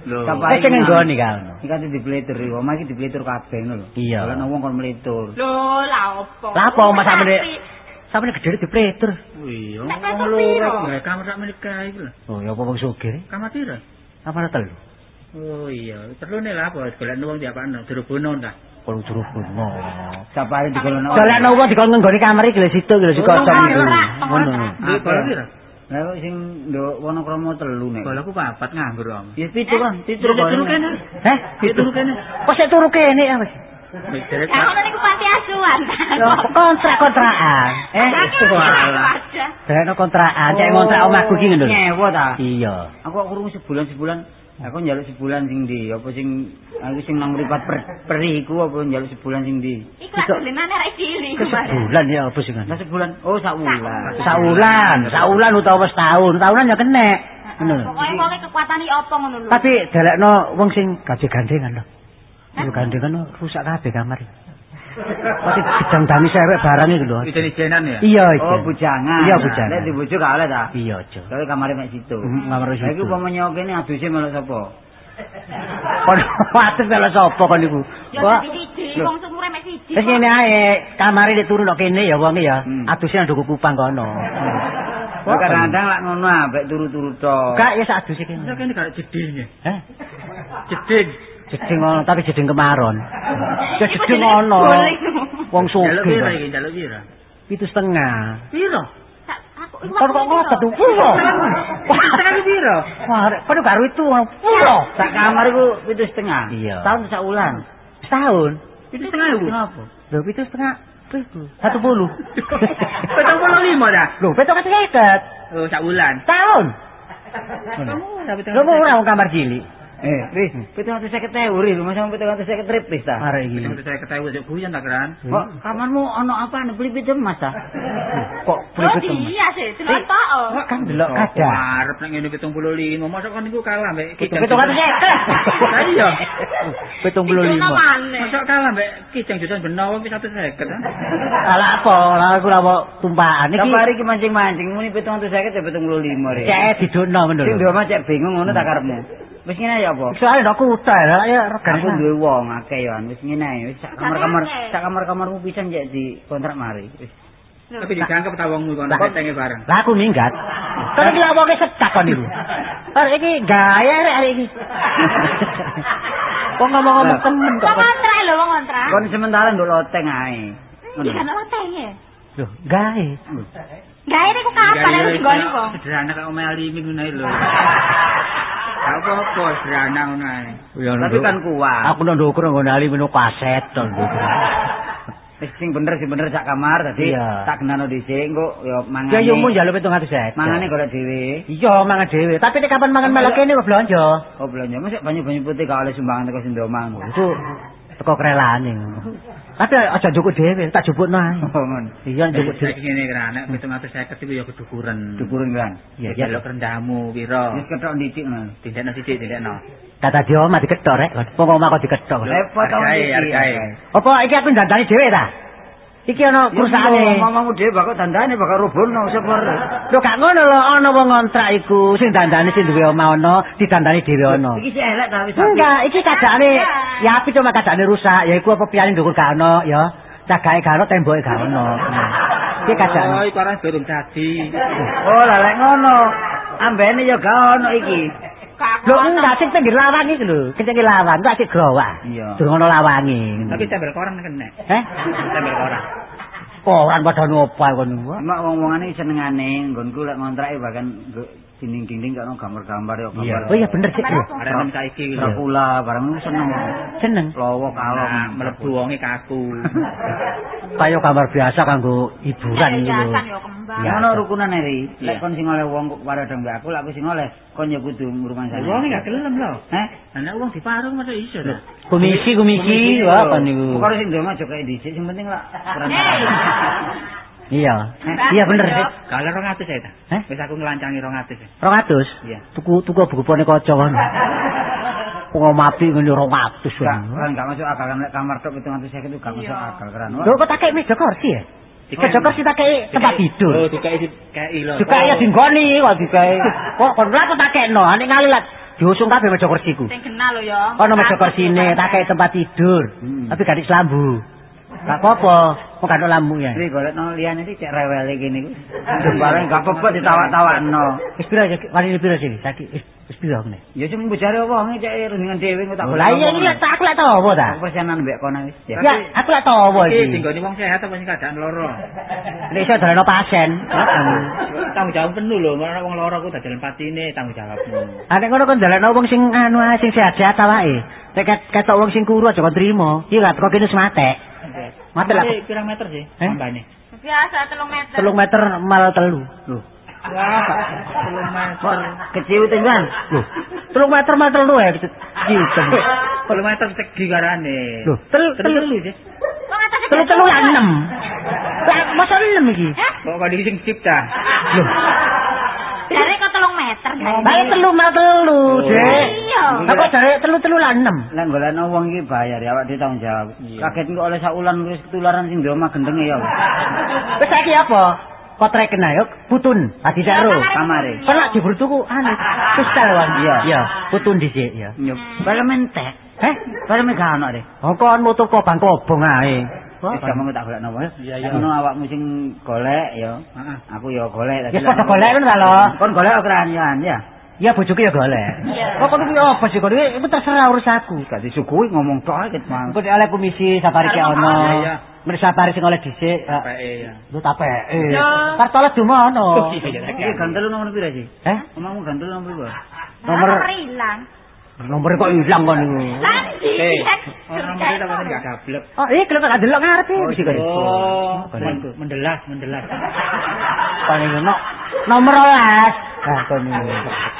Lho. Eh sing nggoni ka ono. Iki kate dipletur iki, omah iki dipletur kabeh ngono lho. Iya. Kalau wong kon mletur. Lho, lah opo? Lah apa omah sampe sampe gede dipletur. Oh iya, Nek wong loro piro? gawe kamar sak menikah iku lho. Oh ya apa wong sugih? Kamar piro? Apa telu? Oh iya, perlu nih lah apa golek wong diapakno, dirubuno ta. Kalau juruf ngono. Sapare digolono. Dalekno wong dikon nggone kamar iki lho situ lho sik kosong iku. ora, Ngono. Ah, golek piro? Lah kok sing nduk Wonokromo telu nek. Golekku papat nganggur om. Ya pitu kan, pitu Turu kok. turu kene. Heh, Pitu turu kene. Kok sik turu kene ya, Mas? Wis derek. Ya ngono niku panti asuhan. Lho, kontrak-kontrakan. Eh, walah. dalekno kontrakan, cek ngontrak omahku ngono. lho. Nyewa ta? Iya. Aku kok krungu sebulan-sebulan. Aku njaluk sebulan sing ndi? Apa sing aku sing nang mripat per- peri iku apa njaluk sebulan sing ndi? Iku dolenane arek cilik. Kesebulan ya apa kan? Lah sebulan. Oh, sak wulan. Saulan, saulan utawa setahun. Tahunan ya kena. Ngono lho. Pokoke wonge kekuatane apa ngono lho. Tapi dalekno wong sing gaje gandengan lho. Yo gandengan rusak kabeh kamar. Pasti gedang-dani sewek barang iki lho. Ijen ijenan ya. Iya, Oh, iya. bujangan. Iya, bujangan. Nek dibujuk gak oleh ta? Iya, aja. Soale kamare mek situ. Kamar iku situ. umpama nyewa kene aduse melok sapa? Kon wates melo sapa kon niku? Ya Kok siji, wong sumure mek siji. Wis ngene ae, kamare nek turu nek kene ya wonge ya. Hmm. Aduse nang kupang kono. Lah kadang-kadang lak ngono ambek turu-turu tok. Gak ya sak aduse kene. Lah kene gak jeding ya. Heh. Jeding. Jeding ngono tapi jeding kemaron. Ya jeding ngono. Wong Jaluk piro sugih. iki? Jaluk piro? Pitu setengah. Iku Kon kok ngotot tuh. Puro. Setengah piro? Wah, kon karo itu puro. Sak kamar iku pitu setengah. Iya. Tahun sak wulan. Setahun. Itu setengah ewu. Kenapa? Lho pitu setengah. Pitu. Satu puluh. Petang puluh lima dah. Lho, pitu kasih seket. Oh, sak bulan. Tahun. Kamu tapi Lho murah wong kamar cilik. Eh, Riz, pitu atus seket ewu, Riz. Masa pitu atus seket tripis ta? Arek iki. Itu saya ketahui sik guyon tak keran. Kok kamarmu ono apa? Beli pitu emas ta? Kok Oh berikut iya sih, delok tok. oh. kan delok kada. Arep nek ngene 75. Mosok kon niku kalah mbek Pitu pitu kasih seket. Lah iya. Pitung puluh Itu lima. namane. Mosok kalah mbek Kijang Jusan Benowo wis 150 kan. Alah apa? Lah aku ora mau tumpahan iki. Kamar iki mancing-mancing, muni pitu atus seket ya pitung puluh lima, Riz. Cek Sing duwe omah cek bingung ngono tak karepmu. Wis ngene ya apa? Soale nek kutha lah ya regane. Aku duwe wong akeh ya, wis ngene. Wis sak kamar-kamar, sak kamar-kamarmu pisan cek di kontrak mari. Wis. Tapi dianggap ta wongmu kon Lah. ketenge bareng. Lah aku minggat. Kan iki lak wonge setak kon niku. Arek iki gaya arek arek iki. Kok ngomong-ngomong temen kok. Wong kontrak lho, wong kontrak. Kon sementara nduk loteng ae. Iki kan lotenge. Loh, gawe. Gawe niku kapan lek sing goni kok. Sederhana kaya omeh alimin ngono ae lho. Apa-apa sederhana ngono ae. Tapi kan kuat. Aku nang ndukur nggone ali menu kaset to. Wis sing bener sing bener sak kamar dadi Iya. tak kenano dhisik engko ya mangane. Ya yo mun njaluk 700. Mangane golek dhewe. Iya, mangan dhewe. Tapi nek kapan mangan malah kene kok belanja. Oh belanja mesti banyu-banyu putih gak oleh sumbangan teko sing omahmu. Itu teko krelane ngono. Tapi aja njukuk dhewe, tak jupukno ae. Oh ngono. Iya njukuk dhewe. Saiki ngene kan, nek 750 iku ya kedukuran. Dukurin kan. Iya, Ya jaluk rendahmu piro? Wis ketok ngono. Tindakno sithik, tindakno. Kata dia omah diketok rek. Wong omah kok diketok. Repot to iki. Apa iki aku dandani dhewe ta? Iki ana kerusane. Mamamu dhewe bakal dandane bakal rubuhno sepur. Lho gak ngono lho, ana wong ngontrak iku sing dandani sing duwe omah ana, didandani dhewe ana. Iki sih elek ta wis. Enggak, iki kadane ya api cuma kadane rusak, ya iku apa piyane ndukur gak ana ya. Cagahe gak ana, temboke gak ana. Iki Oh, kadane. iku orang durung dadi. Oh lah lek ngono. Ambene ya gak ono iki. Lho enggak sing pinggir lawang iki lho, kencenge lawang, kok asik growak. Iya. Durung ana lawange. Tapi cembel koran kena. Heh? Cembel koran. Koran padha ngopo kon niku. Mak wong-wongane senengane nggonku lek ngontrake bahkan nggo dinding-dinding kok ono gambar-gambar ya Iya. gambar. Oh iya bener sih. Arek saiki iki lho. Dracula barang seneng. Seneng. Lowo kalong Nah, mlebu wonge kaku. Kaya gambar biasa kanggo hiburan lho. Hiasan ya kembang. Ngono rukunan eri. Lek kon sing oleh wong kok padha mbek aku, lek aku sing oleh kon ya kudu ngurungan saya. Wonge gak gelem lho. Heh? Ana wong diparung masa iso to. Komisi komisi kan niku. Pokoke sing ndonga aja kaya dhisik, sing penting lah peran. Iya. Iya bener. Kalau 200 ya ta. Wis aku ngelancangi 200 ya. 200. Iya. Tuku tuku buku pone kaca kan. Pengomapi ngene 200 Gak, kan. gak masuk akal kan lek kamar tok 750 itu gak masuk akal kan. Lho kok tak kei meja kursi ya? Meja kursi tak kei tempat tidur. Oh, dikai dikai lho. Juga ya dinggoni kok dikai. Kok kon lha kok tak kekno, nek ngali lah diusung kabeh meja kursiku. Sing kenal lho ya. Ono meja kursine tak kei tempat tidur. Hmm. Tapi gak lambu. Gak apa-apa, kok gak lambu ya. Iki golekno liyane iki cek rewel iki niku. Sembarang gak apa-apa ditawak-tawakno. Wis pira ya, wani pira sih? Saiki wis wis pira ngene. Ya sing bujare wong iki cek rundingan dhewe kok tak Lah iya iki tak aku lek tau apa ta? Aku persenan mbek kono wis. Ya. Ya, aku lek tau apa Iki iki. dinggoni wong sehat apa sing keadaan loro? Nek iso daleno pasien. Tanggung jawab penuh lho, ora wong loro ku dadelan patine tanggung jawabmu. Ah nek ngono kon daleno wong sing anu ae sing sehat-sehat awake. Nek ket- ketok wong sing kuru aja kon trimo. Iki gak teko kene wis matek. Mati lah. Pirang meter sih Eh? tambane? Biasa 3 meter. 3 meter mal telu. Lho. Wah, Pak. 10 meter. Kecil tinggal. Lho. 3 meter mal telu ya. Gitu. 10 meter segi garane. Lho, tel telu telu sih. Telu telu lah 6. Lah masa 6 iki? Kok kok sing cipta. Lho. Jare kok 3 meter kan. Lah telu mal telu, Dek. Iya. Lah kok jare telu telu lah 6. Lek golekno wong iki bayar ya awak dhewe tanggung jawab. Kaget kok oleh sak ulan wis ketularan sing ndoma gendenge ya. Wis saiki apa? Kotrek kena yo putun, ati sero. Kamare. Kan lak diburu tuku anu, sustel wan. Iya. Iya, putun dhisik ya. Nyup. Parlemen tek. Heh, Parlemen gak ono deh. kok kon moto kok bang kobong ae. Wis gak tak golekno wae. Iya, iya. Ngono awakmu sing golek ya. Heeh. Aku ya golek. Ya padha golek ngono ta lho. Kon golek keranyan ya. Ya bojoku ya golek. Kok kon iki apa sih kon iki terserah urus aku. Gak disuguhi ngomong tok ket mang. Nek oleh komisi safari ki ono. Safari sing oleh dhisik. Peke ya. Lu tapeke. Ya. Kartola dumono. Iya, Iki gantelu nomor pira sih? Eh, Omongmu gantelu nomor pira? nomor hilang. Nomor kok ilang kon niku. Landi. Eh, orang murid apa enggak gablek. Oh, iya kalau tak delok ngarep Oh, iki kok. Oh, niku. mendelas, mendelas. Kon niku no. Nomor 12. Nah, kon niku.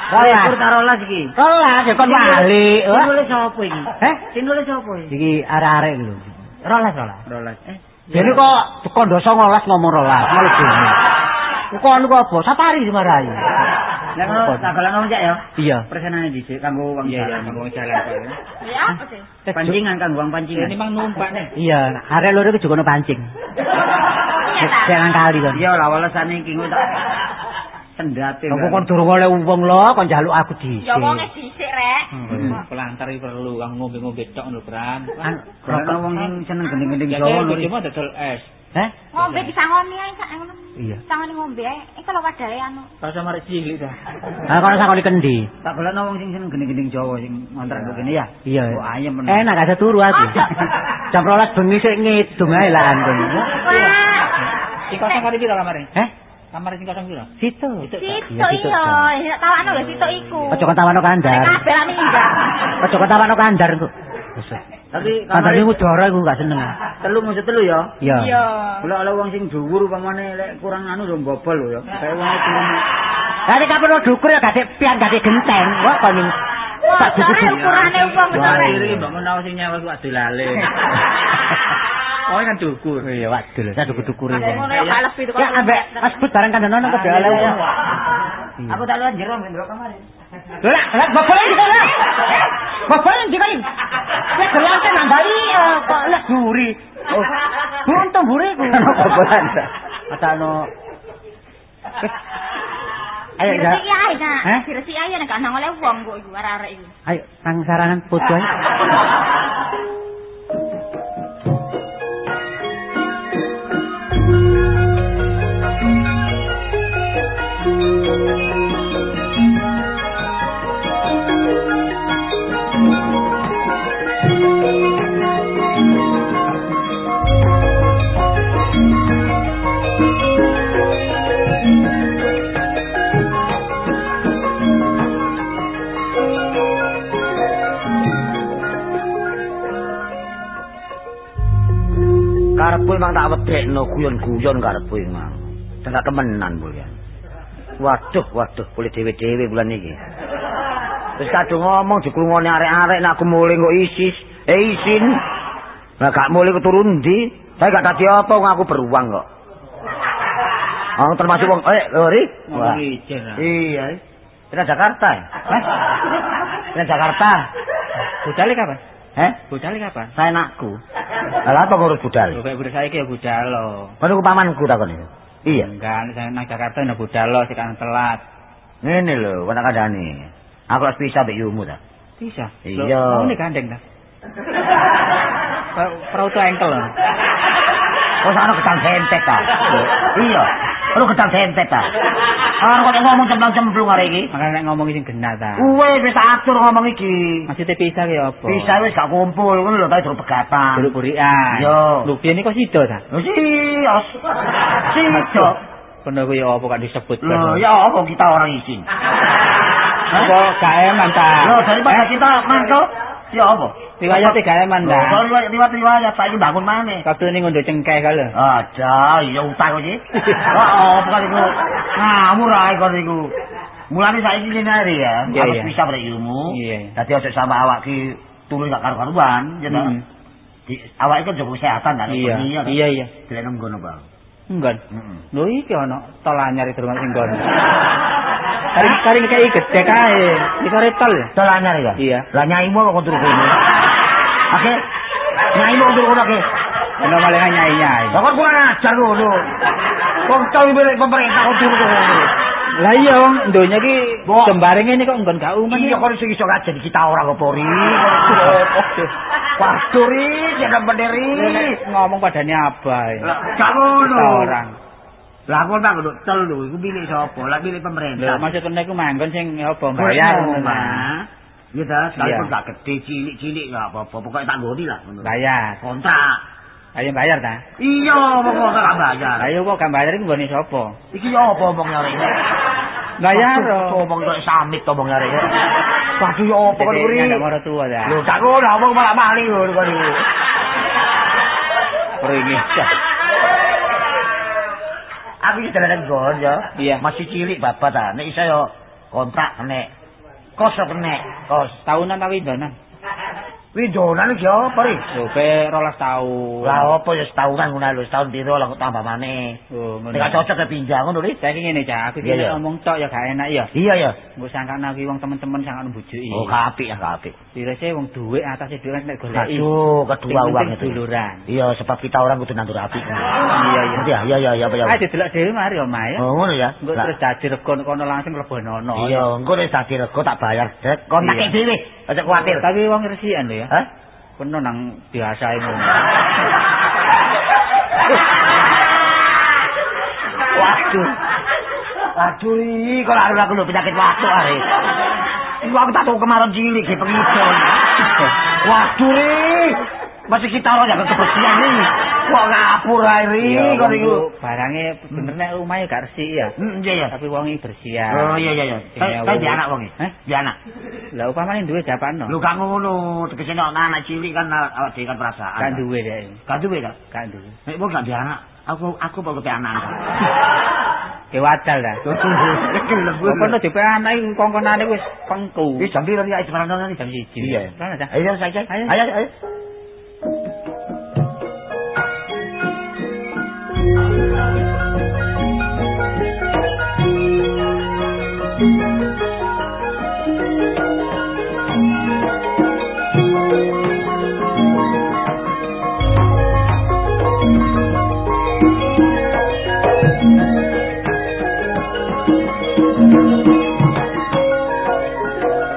Kur 12. tarolas iki. 12 ya kon wali. Sing nulis sapa iki? Eh, Sing nulis sapa iki? iki arek-arek lho. 12 12. Rolas. Eh, Jadi kok kondo 19 ngomong 12 malah dene. Kok anu kok apa? Safari dimarahi. Lah ngono tak golekno njak ya. Iya. Persenane dhisik kanggo wong iya, iya, jalan. ngomong jalan kok. Ya apa sih? Pancingan kanggo wong pancingan. Ini mang numpak nih. Iya, arek loro iki juga ono pancing. Iya. Jangan kali kon. Iya lah walesane iki ngono tak sendate. Aku kon durung oleh wong lho, kon njaluk aku dhisik. Ya wong dhisik rek. Pelantar iki perlu kang ngombe-ngombe tok lho, Bram. An- Golekno wong sing seneng gending-gending Ya Jawa kok lho. cuma dodol es. Eh? Ngombe disangoni ae sak ngono. Iya. Sangoni ngombe ae. Eh kalau wadahe anu. Rasa marek cilik dah. Ah kono sakoni kendi. Tak golekno wong sing seneng gending-gending Jawa sing ngontrak kok kene ya. Iya. Oh ayem men. Enak gak ada turu aku. Jam 12 bengi sik ngidung ae lah. Wah. Sing kosong kali piro kamare? Eh? Kamar sing kosong piro? Situ. Situ iya. Ya tawano lho situ iku. Ojo kon tawano kandar. Kabeh ani indah. Ojo kon tawano kandar kok. Tapi Kandar kamare niku dora aku gak seneng. telu mesti telu ya. Iya. Kula oleh wong sing dhuwur upamane lek kurang anu lho bobol lho ya. Kayak wong telu. Lah nek kapan dukur ya gak pian gak genteng. Kon ini. Wah, Tak dukur. ukurane wong Wah, ngono. iki mbok menawa sing nyawa ku adu lale. Oh, kan dukur. Iya, waduh lho, saya dukur-dukur ya ambek Mas Bud bareng kandhane kok oleh wong. Aku tak luar jero ndok kamare. Lah, lah bobol iki lah. Bobol iki kali. Ya gelante nambali eh, kok lek duri. Oh, buntung buri ku. Bobolan. Atano Ayo ya. Diresiki ae nak. Diresiki ae nek gak nang oleh wong kok iku arek-arek iku. Ayo nang sarangan foto ae. kuwi mang tak wedekno guyon-guyon karepe mang. Tenan temenan kuwi. Waduh, waduh, boleh dhewe-dhewe bulan iki. Terus kadung ngomong dikrungone arek-arek nek aku mulih kok isis, eh isin. Lah gak mulih keturun ndi? Saya gak tadi apa aku beruang kok. Oh, termasuk wong eh lori. Ngomong. Iya. Kita Jakarta. Hah? Kita Jakarta. Budale kapan? Heh? Budale kapan? Saya anakku. Lah apa ngurus budal? Lho kayak budal saiki ya budal lo. Kan iku pamanku takon iki. Iya. Enggak, saya nang Jakarta nang budal lo sekarang telat. Ngene lho, kok kandhane. Aku harus bisa mbek yumu ta. Bisa. Iya. Nih gandeng ta? Perahu tuh engkel lo. Kok ana gedang sentet ta? Iya. Lu gedang sentet ta? Ora kok ngomong cemplung-cemplung arek iki. Makanya nek ngomong sing genah ta. Wes wis atur ngomong iki. Maksudnya pisah ya apa? Bisa wis gak kumpul ngono lho, tapi durung pegatan. Dulu burian. Yo. Lu biyen kok sida ta? Lho sios. Sido. Bener ku ya apa kan disebut. Lho ya apa kita orang izin. Apa gak eman ta? Lho daripada kita mantul ya apa? Riwayate gak eman ta? Lho riwayat riwayat riwayat saiki bangun maneh. Waktu ini ngondo cengkeh kalo. Ada, iya utang iki. Oh, apa iku? Ngamur ae kok iku. Mulane saiki ngene ae ya, harus bisa ber ilmu. Dadi aja sampe awak ki turu gak karu-karuan, ya toh. Di awak iku jaga kesehatan kan. Iya. Iya. Iya iya. Tidak nang ngono, Bang. Enggak. Heeh. Lho iki ana tol anyar itu rumah sing kono. Kari kari kae. Iki kare tol. Tol anyar ya? Iya. Lah nyaimu kok turu kono. Oke. Nyaimu kok turu kono oke. Ono malah nyai-nyai. Lah kok kurang ajar ngono. Kok tau milik pemerintah kok turu kono. Lah iya wong donya iki jembare ngene kok nggon gak umen. Iya kok iso iso ngajeni kita ora kok pori. Pasturi, jangan berdiri. ngomong padane. Lah, gak ngono. Orang. Lah kok tak kudu tel lho, iku milik sapa? Lah milik pemerintah. maksudnya iku manggon sing apa Bayar ngono, ngono. Iya ta, sekalipun Iya. gak gede, cilik-cilik gak apa-apa, pokoknya tak goni lah ngono. Bayar. Kontrak. Ayo bayar ta? Iya, pokoknya gak bayar. Ayo kok gak bayar iku nggone sapa? Iki yo apa omong nyare iki? Bayar. Omong kok samit to omong nyare iki. Waduh yo apa kok Jadi uri? nggak mau tua ta. Lho, tak ngono omong malah mali ngono kok niku. Ringis. Aku iki dalan nggon ya. Iya. Masih cilik bapak ta. Nek iso yo kontrak nek kos yo nek kos. Tahunan ta windonan? Widonan iki apa ri? Lho pe 12 tahun. Lah apa ya setahunan ngono lho, setahun piro lah tambah maneh. Oh, ngono. Nek cocok ke ngono ri. Saiki ngene Cak, aku iki ngomong tok ya gak enak ya. Iya ya. Mbok sangkane aku wong temen-temen sangat mbujuki. Oh, kapik ya kapik. Direse wong dhuwit atase dhuwit nek goleki. Aduh, kedua uang itu. duluran. Iya, sebab kita orang kudu nandur api. Iya, iya. Iya, iya, iya, iya. Ayo didelok dhewe mari omah ya. Oh, ngono ya. Engko terus dadi rego kono langsung lebonono. Iya, engko nek dadi rego tak bayar. Dek, Iya. dhewe. Aja kuwatir. Tapi wong resikan lho ya. Hah? Penuh nang biasa ngono. Waduh. Waduh, iki kok arep aku lho penyakit watuk are. Iku aku tak tau kemarin cilik ge pengidol. Waduh, ri. Masih kita ora jaga kebersihan nih. Kok ngapur ae ri Iya, kok niku. ku Barange bener nek omahe gak resik ya. Hmm, iya ya. Tapi wong iki bersih ya. Oh iya iya iya. Nyewa. di anak wong iki. Hah? Di anak. Lah upamane duwe japano. Lu gak ngono, tegese nek anak cilik kan awak dhewe kan perasaan. Kan duwe dek. Gak duwe ta? Kan duwe. Nek wong gak di anak, aku aku bakal ke anak. Ke wadal dah. Kono dhewe anak iki kongkonane wis pengku. Wis jam piro ya semarang ini? Jam 1. Iya. Kan. Ayo saja. Ayo. Ayo ayo.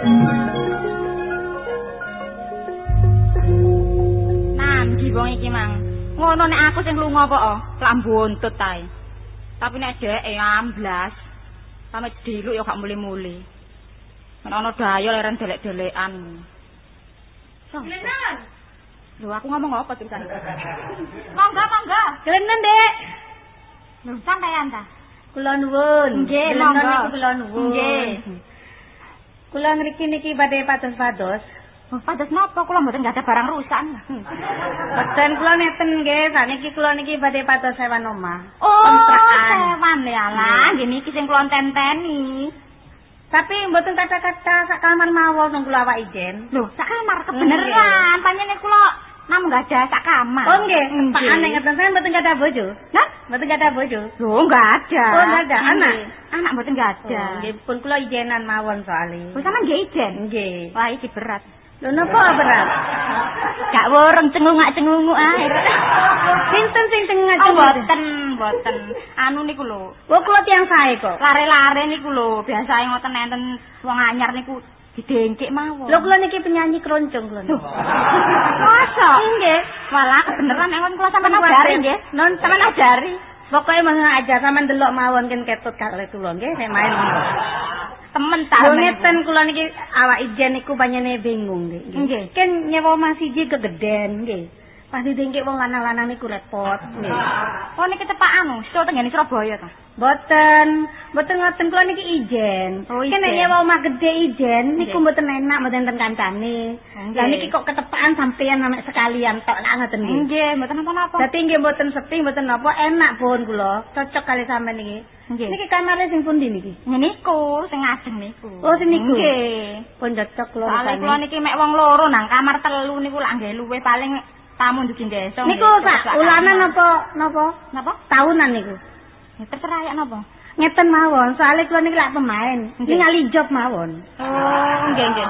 Nandi Ngono nek aku sing lunga apa oh, lak buntut tae. Tapi nek dheke amblas. Sampe diluk ya gak muli-muli. Men ana daya leren delek-delekan. Glenen. Lho aku ngomong apa tulisan? Monggo monggo. Glenen, Dek. Lho sampeyan ta? Kula nuwun. Nggih, monggo. kula nuwun. Nggih. Kula ngriki niki badhe pados-pados pados napa kula mboten gadah barang rusak. Boten kula neten nggih, saniki kula niki badhe pados sewan omah. Oh, sewan ya lah, nggih niki sing kula tenteni. Tapi mboten kata-kata sak kamar mawon nang kula awak ijen. Lho, sak kamar kebeneran. Panjenengan kula namung gadah sak kamar. Oh nggih, Pak Aneh ngeten saya mboten kata bojo. Lah, Mboten kata bojo. lho enggak ada. Oh, enggak ada. Anak? Anak mboten ada. Oh, nggih pun kula ijenan mawon soalé. Oh, sampean nggih ijen. Nggih. Wah, iki berat. Lho napa berat? Gak woreng cengungak-cengunguk ae. Sinten sing tengah Oh, mboten, mboten. Anu niku lho. Oh kula tiyang sae kok. Lare-lare niku lho, biasae ngoten enten wong anyar niku didengkik mawon. Lho kula niki penyanyi keroncong kula. Masa? Nggih. Malah kebeneran emang kula sampean Pun ajari nggih. Non Sampean ajari. Pokoke mung aja sampean delok mawon kan ketut kalih kula nggih nek main. Temen tak. Lho ngeten kula niki awak ijen niku panjenengan bingung nggih. Nggih. Kan nyewa Mas siji kegeden nggih. Pas didengkik wong lanang-lanang niku repot. Oh niki tepak anu, sto tengene Surabaya ta. Boten, boten ngoten kula niki ijen. Oh, ijen. nyewa omah gede ijen niku mboten enak mboten enten kancane. Lah niki kok ketepaan sampean sampe sekalian tok nak ngoten nggih. Nggih, mboten napa-napa. Dadi nggih mboten sepi mboten napa enak pun kula. Cocok kali sampean niki. Nggih. Niki kamare sing pundi niki? Niku sing ngajeng niku. Oh, sing niku? Nggih. Pun cocok kula. Rasane. kula niki mek wong loro nang kamar telu niku lak nggih luwih paling tamu ndugi desa. Niku sak ulanan apa napa? Napa? Tahunan niku. Ya terserah ya napa? Ngeten mawon, soalnya kula niki lak pemain. Nggih. Ningali job mawon. Oh, nggih nggih.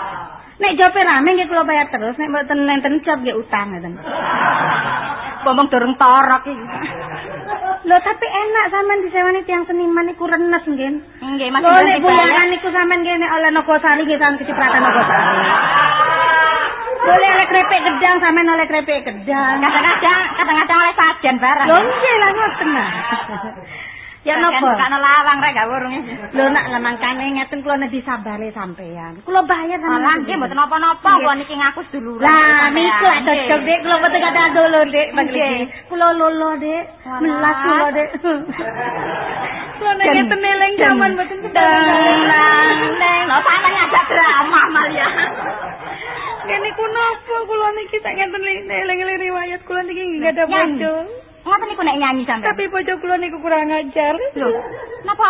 Nek jobe rame nggih kula bayar terus, nek mboten nenten job nggih utang ngeten. Ngomong durung torok iki. Lho tapi enak sampean disewani tiang seniman niku renes nggih. Nggih, Lho masih nek bulangan niku sampean nggih nek oleh Nogosari nggih sampean kecipratan Nogosari. Boleh oleh krepek gedang sampean oleh krepek gedang. Kadang-kadang kadang-kadang oleh sajen barang. Lho nggih lah ngoten lah. Ya napa? Kan lawang rek gak wurung. Lho nak lah mangkane ngeten kula nek disabare sampean. Kula bayar sampean. Malah nggih mboten napa-napa kula niki ngaku seduluran. Lah niku lah cocok Nggih. Dek, kula mboten kata dulur Nggih. bagi Kula lolo Walah. melas kula Dek. Kula nek ngeten eleng den, jaman mboten Deng, neng, lho sampean ngajak drama Malia. Kene ku napa kula niki sak ngeten eleng-eleng riwayat kula niki nggih ada bojo. Ngoten niku nek nyanyi sampean. Tapi bojo kula niku kurang ajar. lho, napa?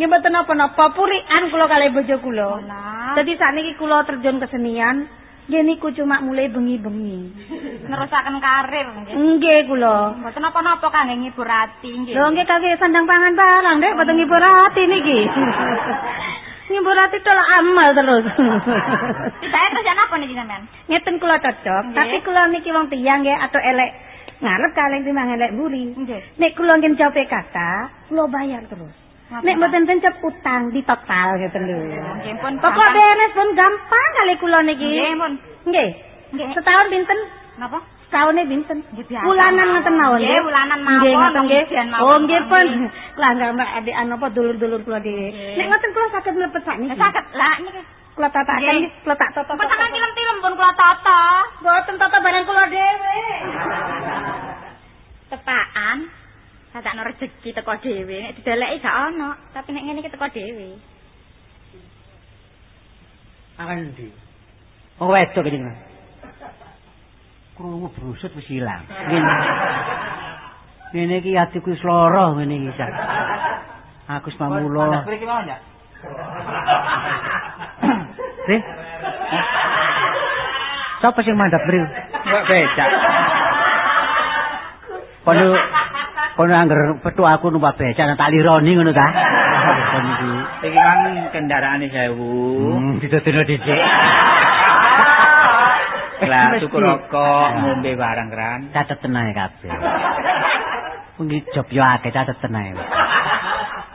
Nggih mboten napa-napa, purikan kula kalih bojo kula. Walah. Dadi sakniki kula terjun kesenian, nggih niku cuma mulai bengi-bengi. Nerusaken karir nggih. Nggih kula. Mboten napa-napa kangge ngibur ati nggih. Lho nggih kangge sandang pangan barang Dek, boten ngibur hati niki. ngibur hati tolak amal terus. Tibake terus apa niki sampean? Ngeten kula cocok, tapi kula niki wong tiyang nggih atau elek ngarep kalih timbang elek buri. Nek kula nggih jawab kata, kula bayar terus. Nek mboten tencep utang di total ngeten lho. Nggih pun. Pokok gampang. beres pun gampang kali kula niki. Nggih pun. Nggih. Nggih. Setahun pinten? Napa? Pinten? Nggih, biasa Bulanan mawon. ngoten mawon. Nggih, bulanan mawon, Nggih, ngoten nggih. ujian mawon. Oh, nggih pun. Enggak mbak adik anu apa dulur-dulur kula dhewe. Nek ngoten kula saged mlebet sakniki. Saged lah niki. Kula tatakan Nggih. nggih, kula tak. Kok sampean film-film pun kula tata. Boten toto barang kula dhewe. Tepaan. Dadakno rezeki teko dhewe. Nek dideleki gak ono, tapi nek ngene iki teko dhewe. Endi? Wong wedok iki, Mas. Krungu brusut wis ilang. Ngene. Iki atiku wis lara ngene iki, Sak. Aku wis ya. Ri. Sapa sing mandhap mriku? Mbak becak. Kono kono angger petu aku numpak becak nang tak lironi ngono ta. Iki. Kan kendaraane sewu. Hmm, dhisik. Lah tuku rokok, ngombe barang kan. Cateten ae kabeh. Kuwi job yo akeh cateten ae.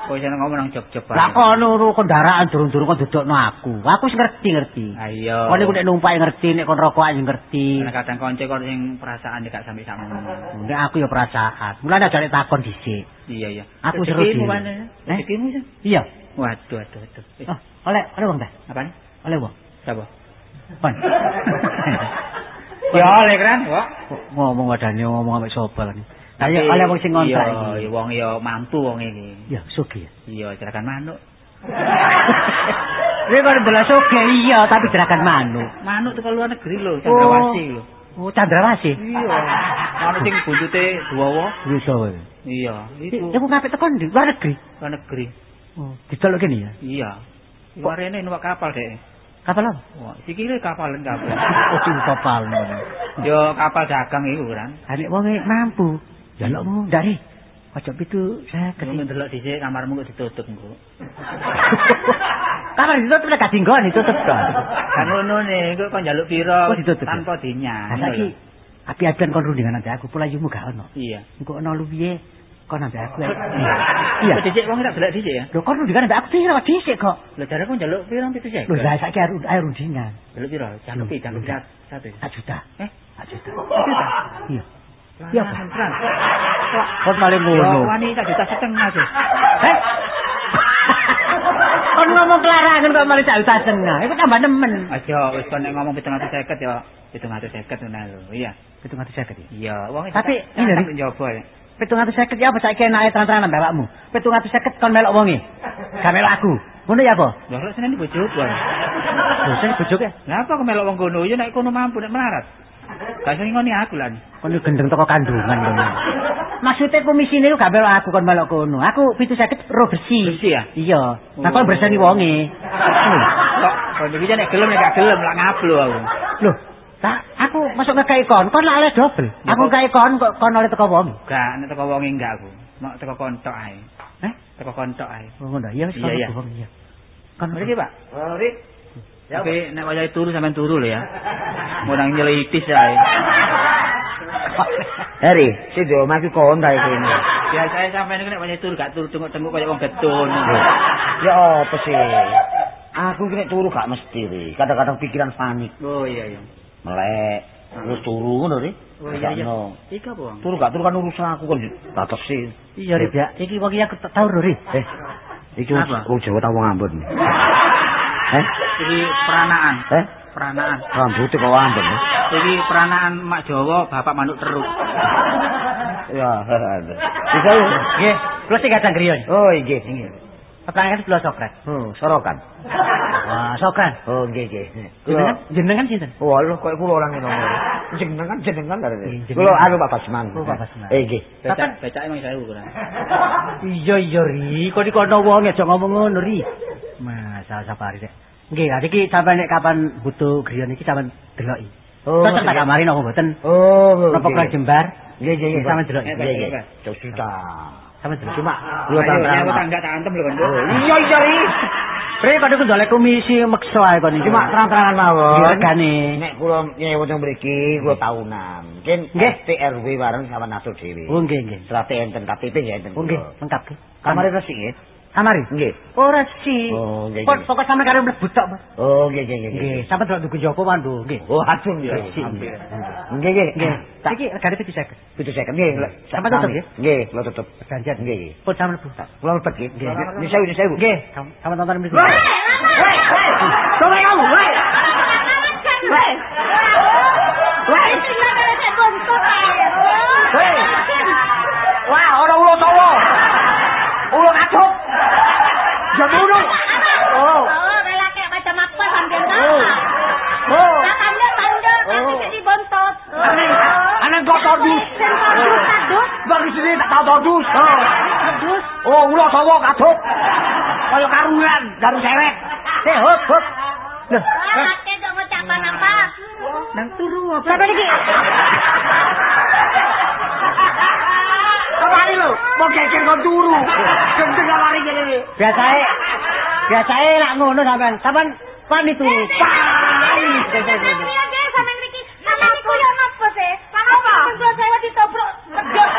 Kok iso ngomong nang job-job Lah kono ru kendaraan durung-durung kok dudukno aku. Aku wis ngerti-ngerti. Ayo. Kon niku nek numpak ngerti, nek kon rokokan yo ngerti. Nek kadang konco kok sing perasaan gak sampe sakmono. Nek aku yo perasaan. Mulane aja nek takon dhisik. Iya iya. Aku seru dhewe. mana? Eh? Rezekimu sih. Iya. Waduh, waduh, waduh. Oh, oleh oleh wong ta? Apa? Oleh wong. Sapa? Ya oleh kan, kok. Kok ngomong wadane ngomong ambek sapa kan. Lah ya oleh wong sing ngontrak iki. iya, wong ya mampu wong iki. Ya, sugih. Iya, cerakan manuk. Ini kok ndelok soge iya, tapi gerakan manuk. Manuk teko luar negeri lho, Candrawasih lho. Oh, Candrawasih. Iya. Manuk sing buntute dawa. Bisa wae. Iya, itu Iku ngapik teko ndi? Luar negeri. luar negeri. Oh, diceluk kene ya. Iya. Luar rene numpak kapal dek. Kapal apa? Wah, sikile kapalan kabeh. Oh, di kapal. Yo kapal dagang iku kan. Anek wong e mampu. Jalukmu dari. Ojo pitu saya Ketemu kesini. ndelok dhisik kamarmu kok ditutup engko. Kamar ditutup nek kadinggon ditutup to. Kan ngono ne, engko kon njaluk pira tanpa dinyang. Saiki api-apian kon rundingan nanti aku pulayumu gak ono. Iya. Engko ono lu piye? Kon nanti aku. Iya. Dhisik wong tak delok dhisik ya. Lho kon rundingan nanti aku pira dhisik kok. Lho jare kon njaluk pira pitu sek? Lho lah saiki aru ayo rundingan. Njaluk pira? Jaluk pi, jaluk Lho, satu. Sak juta. Eh, Sak juta. juta. Iya. Iya, Pak. Maling Yo, ngono. wani tak juta setengah sih. Heh. Kon ngomong kelarangan kok malah sak juta setengah. Iku tambah nemen. Aja wis kon nek ngomong 750 ya 750 ngono lho. Iya. 750 ya. Iya, wong Tapi, ini, Rik. njobo ya. Pitung atus seket ya apa saiki enake terang-terangan mbak awakmu. Pitung atus seket kon melok wonge. Gak melok aku. Ngono ya apa? Lho kok seneng bojoku. ya? Lho sing bojoke. Lah apa kok melok wong kono? Ya nek kono mampu nek melarat. Gak sing ngoni aku lan. Kon yo gendeng teko kandungan kono. Maksudnya komisine lu gak melok aku kon melok kono. Aku pitung seket ro bersih. Bersih ya? Iya. Nah kon bersani wonge. Kok kon iki nek gelem nek gak gelem lak ngablu aku. Loh, tak aku masuk ngekei kon, kon lah oleh double. Aku ngekei kon kok kon oleh teko wong. Gak nek teko wong enggak aku. Mau teko kontok ae. Eh? Teko kontok ae. Oh ngono. Iya wis Iya, kon wong iya. Kon Mriki, Pak. Oh, Rik. Tapi nek wayahe turu sampean turu lho ya. Mau nang nyelitis ae. Heri, si di omah iki kon ta iki. Biasane sampean nek wayahe turu gak turu tengok-tengok kaya wong getun. Ya apa sih? Aku iki nek turu gak mesti. Kadang-kadang pikiran panik. Oh iya iya. Melek. Terus turu ngono, Rik. Oh iya iya. Iki apa, Bang? Turu gak turu kan urusan aku kan batesi. Iya Rik ya. Iki wong iki aku tak tau lho Rik. Eh, iki Apa? wong Jawa ta wong Ambon. Eh? Iki peranaan. Eh? Peranaan. Rambutnya kok Ambon. eh? Iki peranaan Mak Jawa, Bapak Manuk Teruk. Ya, ada. Bisa? Nggih, kula sing kadang griya. Oh, nggih, nggih. Pertanyaan kula Sokrat. Oh, sorokan. Wah, Sokrat. Oh, nggih, nggih. Jenengan jenengan sinten? Oh, lho kok kula orang ngomong. Jenengan jenengan Iya, lho. jenengan. Kula anu Pak Basman. Oh, Pak Basman. Eh, nggih. Becak, becak emang saya ukuran. Iya iya Ri, kok dikono wong aja ngomong ngono Ri. Masalah sapari rek. Nggih, lah iki sampean nek kapan butuh griyan iki sampean deloki. Oh, Cocok tak kamari napa mboten? Oh, Napa kula jembar? Nggih, nggih, nggih. Sampean delok. Nggih, nggih. Pak. Delok. Cuma Lu kula tangga, tangga. aku tangga tak antem lho, Bang. Oh, iya iya Ri. Ri kok iku ndolek komisi meksa ae kon. Cuma terang-terangan mawon. Nggih, regane. Nek kula nyewa teng mriki kula tahunan. Mungkin Nggih. TRW bareng sama atur dhewe. Oh nggih nggih. Serate enten KTP nggih enten. Oh nggih, lengkap ki. Kamare resik nggih. Kamari. Nggih. Ora sih. Oh, nggih, nggih. Pokok sampean karo mlebu tok, Mas. Oh, nggih nggih nggih. Nggih, sampean delok duku Joko wandu, nggih. Oh, adun ya. Nggih nggih. Nggih. Iki regane 750. Pitu second nggih. Sampai tutup, nggih? Nggih, kula tutup. Perjanjian. Nggih nggih. Pun sampean mlebu. Kula mlebet nggih. Sewu, ini sewu. Nggih, sam- sampean tonton mlebu. Woi, woi. Coba kamu. Woi. Ngono. Oh. Oh, relake macam apa sampean Oh. ta? Oh. Makanya tanda tapi sik dibontot. Aneh, aneh kok todus. Sing todus tadus. Bagi sini tak tahu todus. Oh. Tadus. Oh, ulo tawa kacuk. Kaya karungan, garu seret. Eh, hop, hop. Loh, Relake kok ngucapan apa? nang turu apa? Sampai iki. Kemari lho, mau geger kon turu. Gendeng kemari kene. Biasae biasae lak ngono sampean. Sampean pani turu. Pani. Iya, nggih, sampean niki. Sampean niku yo napa sih? Apa? Sing saya ditobrok wedhus.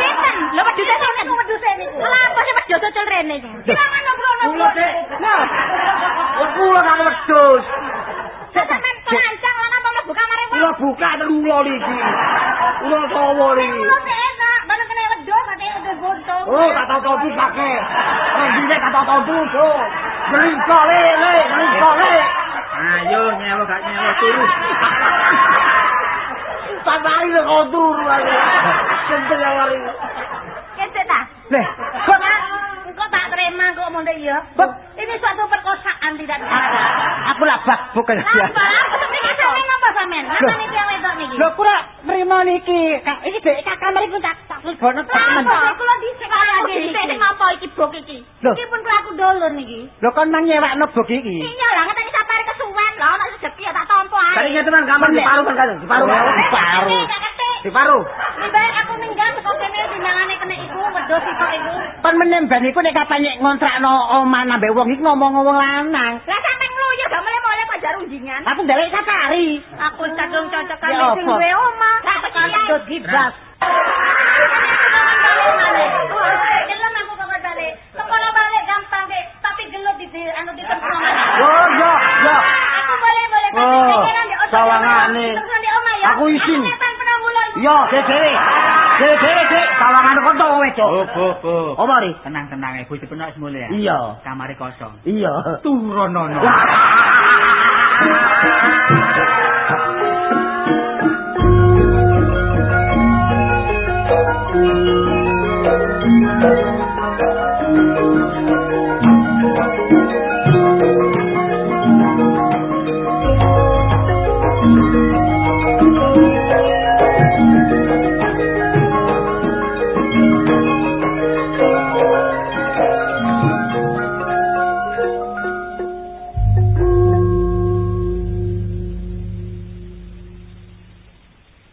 Sinten? Lho wedhus sampean niku wedhus niku. Lah apa sih wedhus cocol rene iki? Jangan ngobrol-ngobrol. Nah. Lah kula kan wedhus. Sampean perancang lan apa mlebu kamare wae. Kula buka telulo niki. Kula tawa niki. Kulo sih enak, bareng kena wedhus ate wedhus bontot. Oh, tak tahu todus pakai. Rendine tak tahu todus. Oh. Ngelingko le, le, ngelingko le. Ayo nyewa gak nyewa turu. Sampai lho kok turu aku. Gendeng kemari. Kecek ta? Leh, Kok engko tak preman kok ya. Bek. Ini suatu perkosaan tidak ada. Aku lah bak bukan mriki sampean napa sampean? Napa niki yang wedok niki? Lho kula mrimo niki. Kak iki dek kakak mriki pun tak tak temen. Lah, kula dhisik kaya dhisik sing napa iki bok iki. Iki pun kelaku dulur niki. Lho kon mang nyewakno bog iki. Iya lah, ngeteni sapare kesuwen. Lah ana rezeki ya tak tampa ae. Tadi teman kamar di paru kan kan? Di paru. Oh, di paru. Di paru. Mbak aku minggat kok kene timbangane kena iku wedhus kok iku. Kon menemban iku nek kapan nek ngontrakno omah nambah wong iki ngomong-ngomong lanang. Lah sampe ngluyu gak mulai-mulai kok jar unjingan. Aku ndelek safari. Aku cadung cocok Ya karo sing duwe omah. Lah tekan wedhus. Gelem aku kok balik. Gampang kek, tapi gelut di anu di tempat. Yo yo yo. Aku boleh boleh tapi Oh, sawangane. Omah ya. Aku penambulan. Yo, dhewe. Dhewe dhewe dhewe. Sawangan kok to wedok. Oh, bu, bu. Oh, mari. Tenang-tenang ya, bojo penak semule ya. Iya. Kamare kosong. Iya. Turonono. Wah.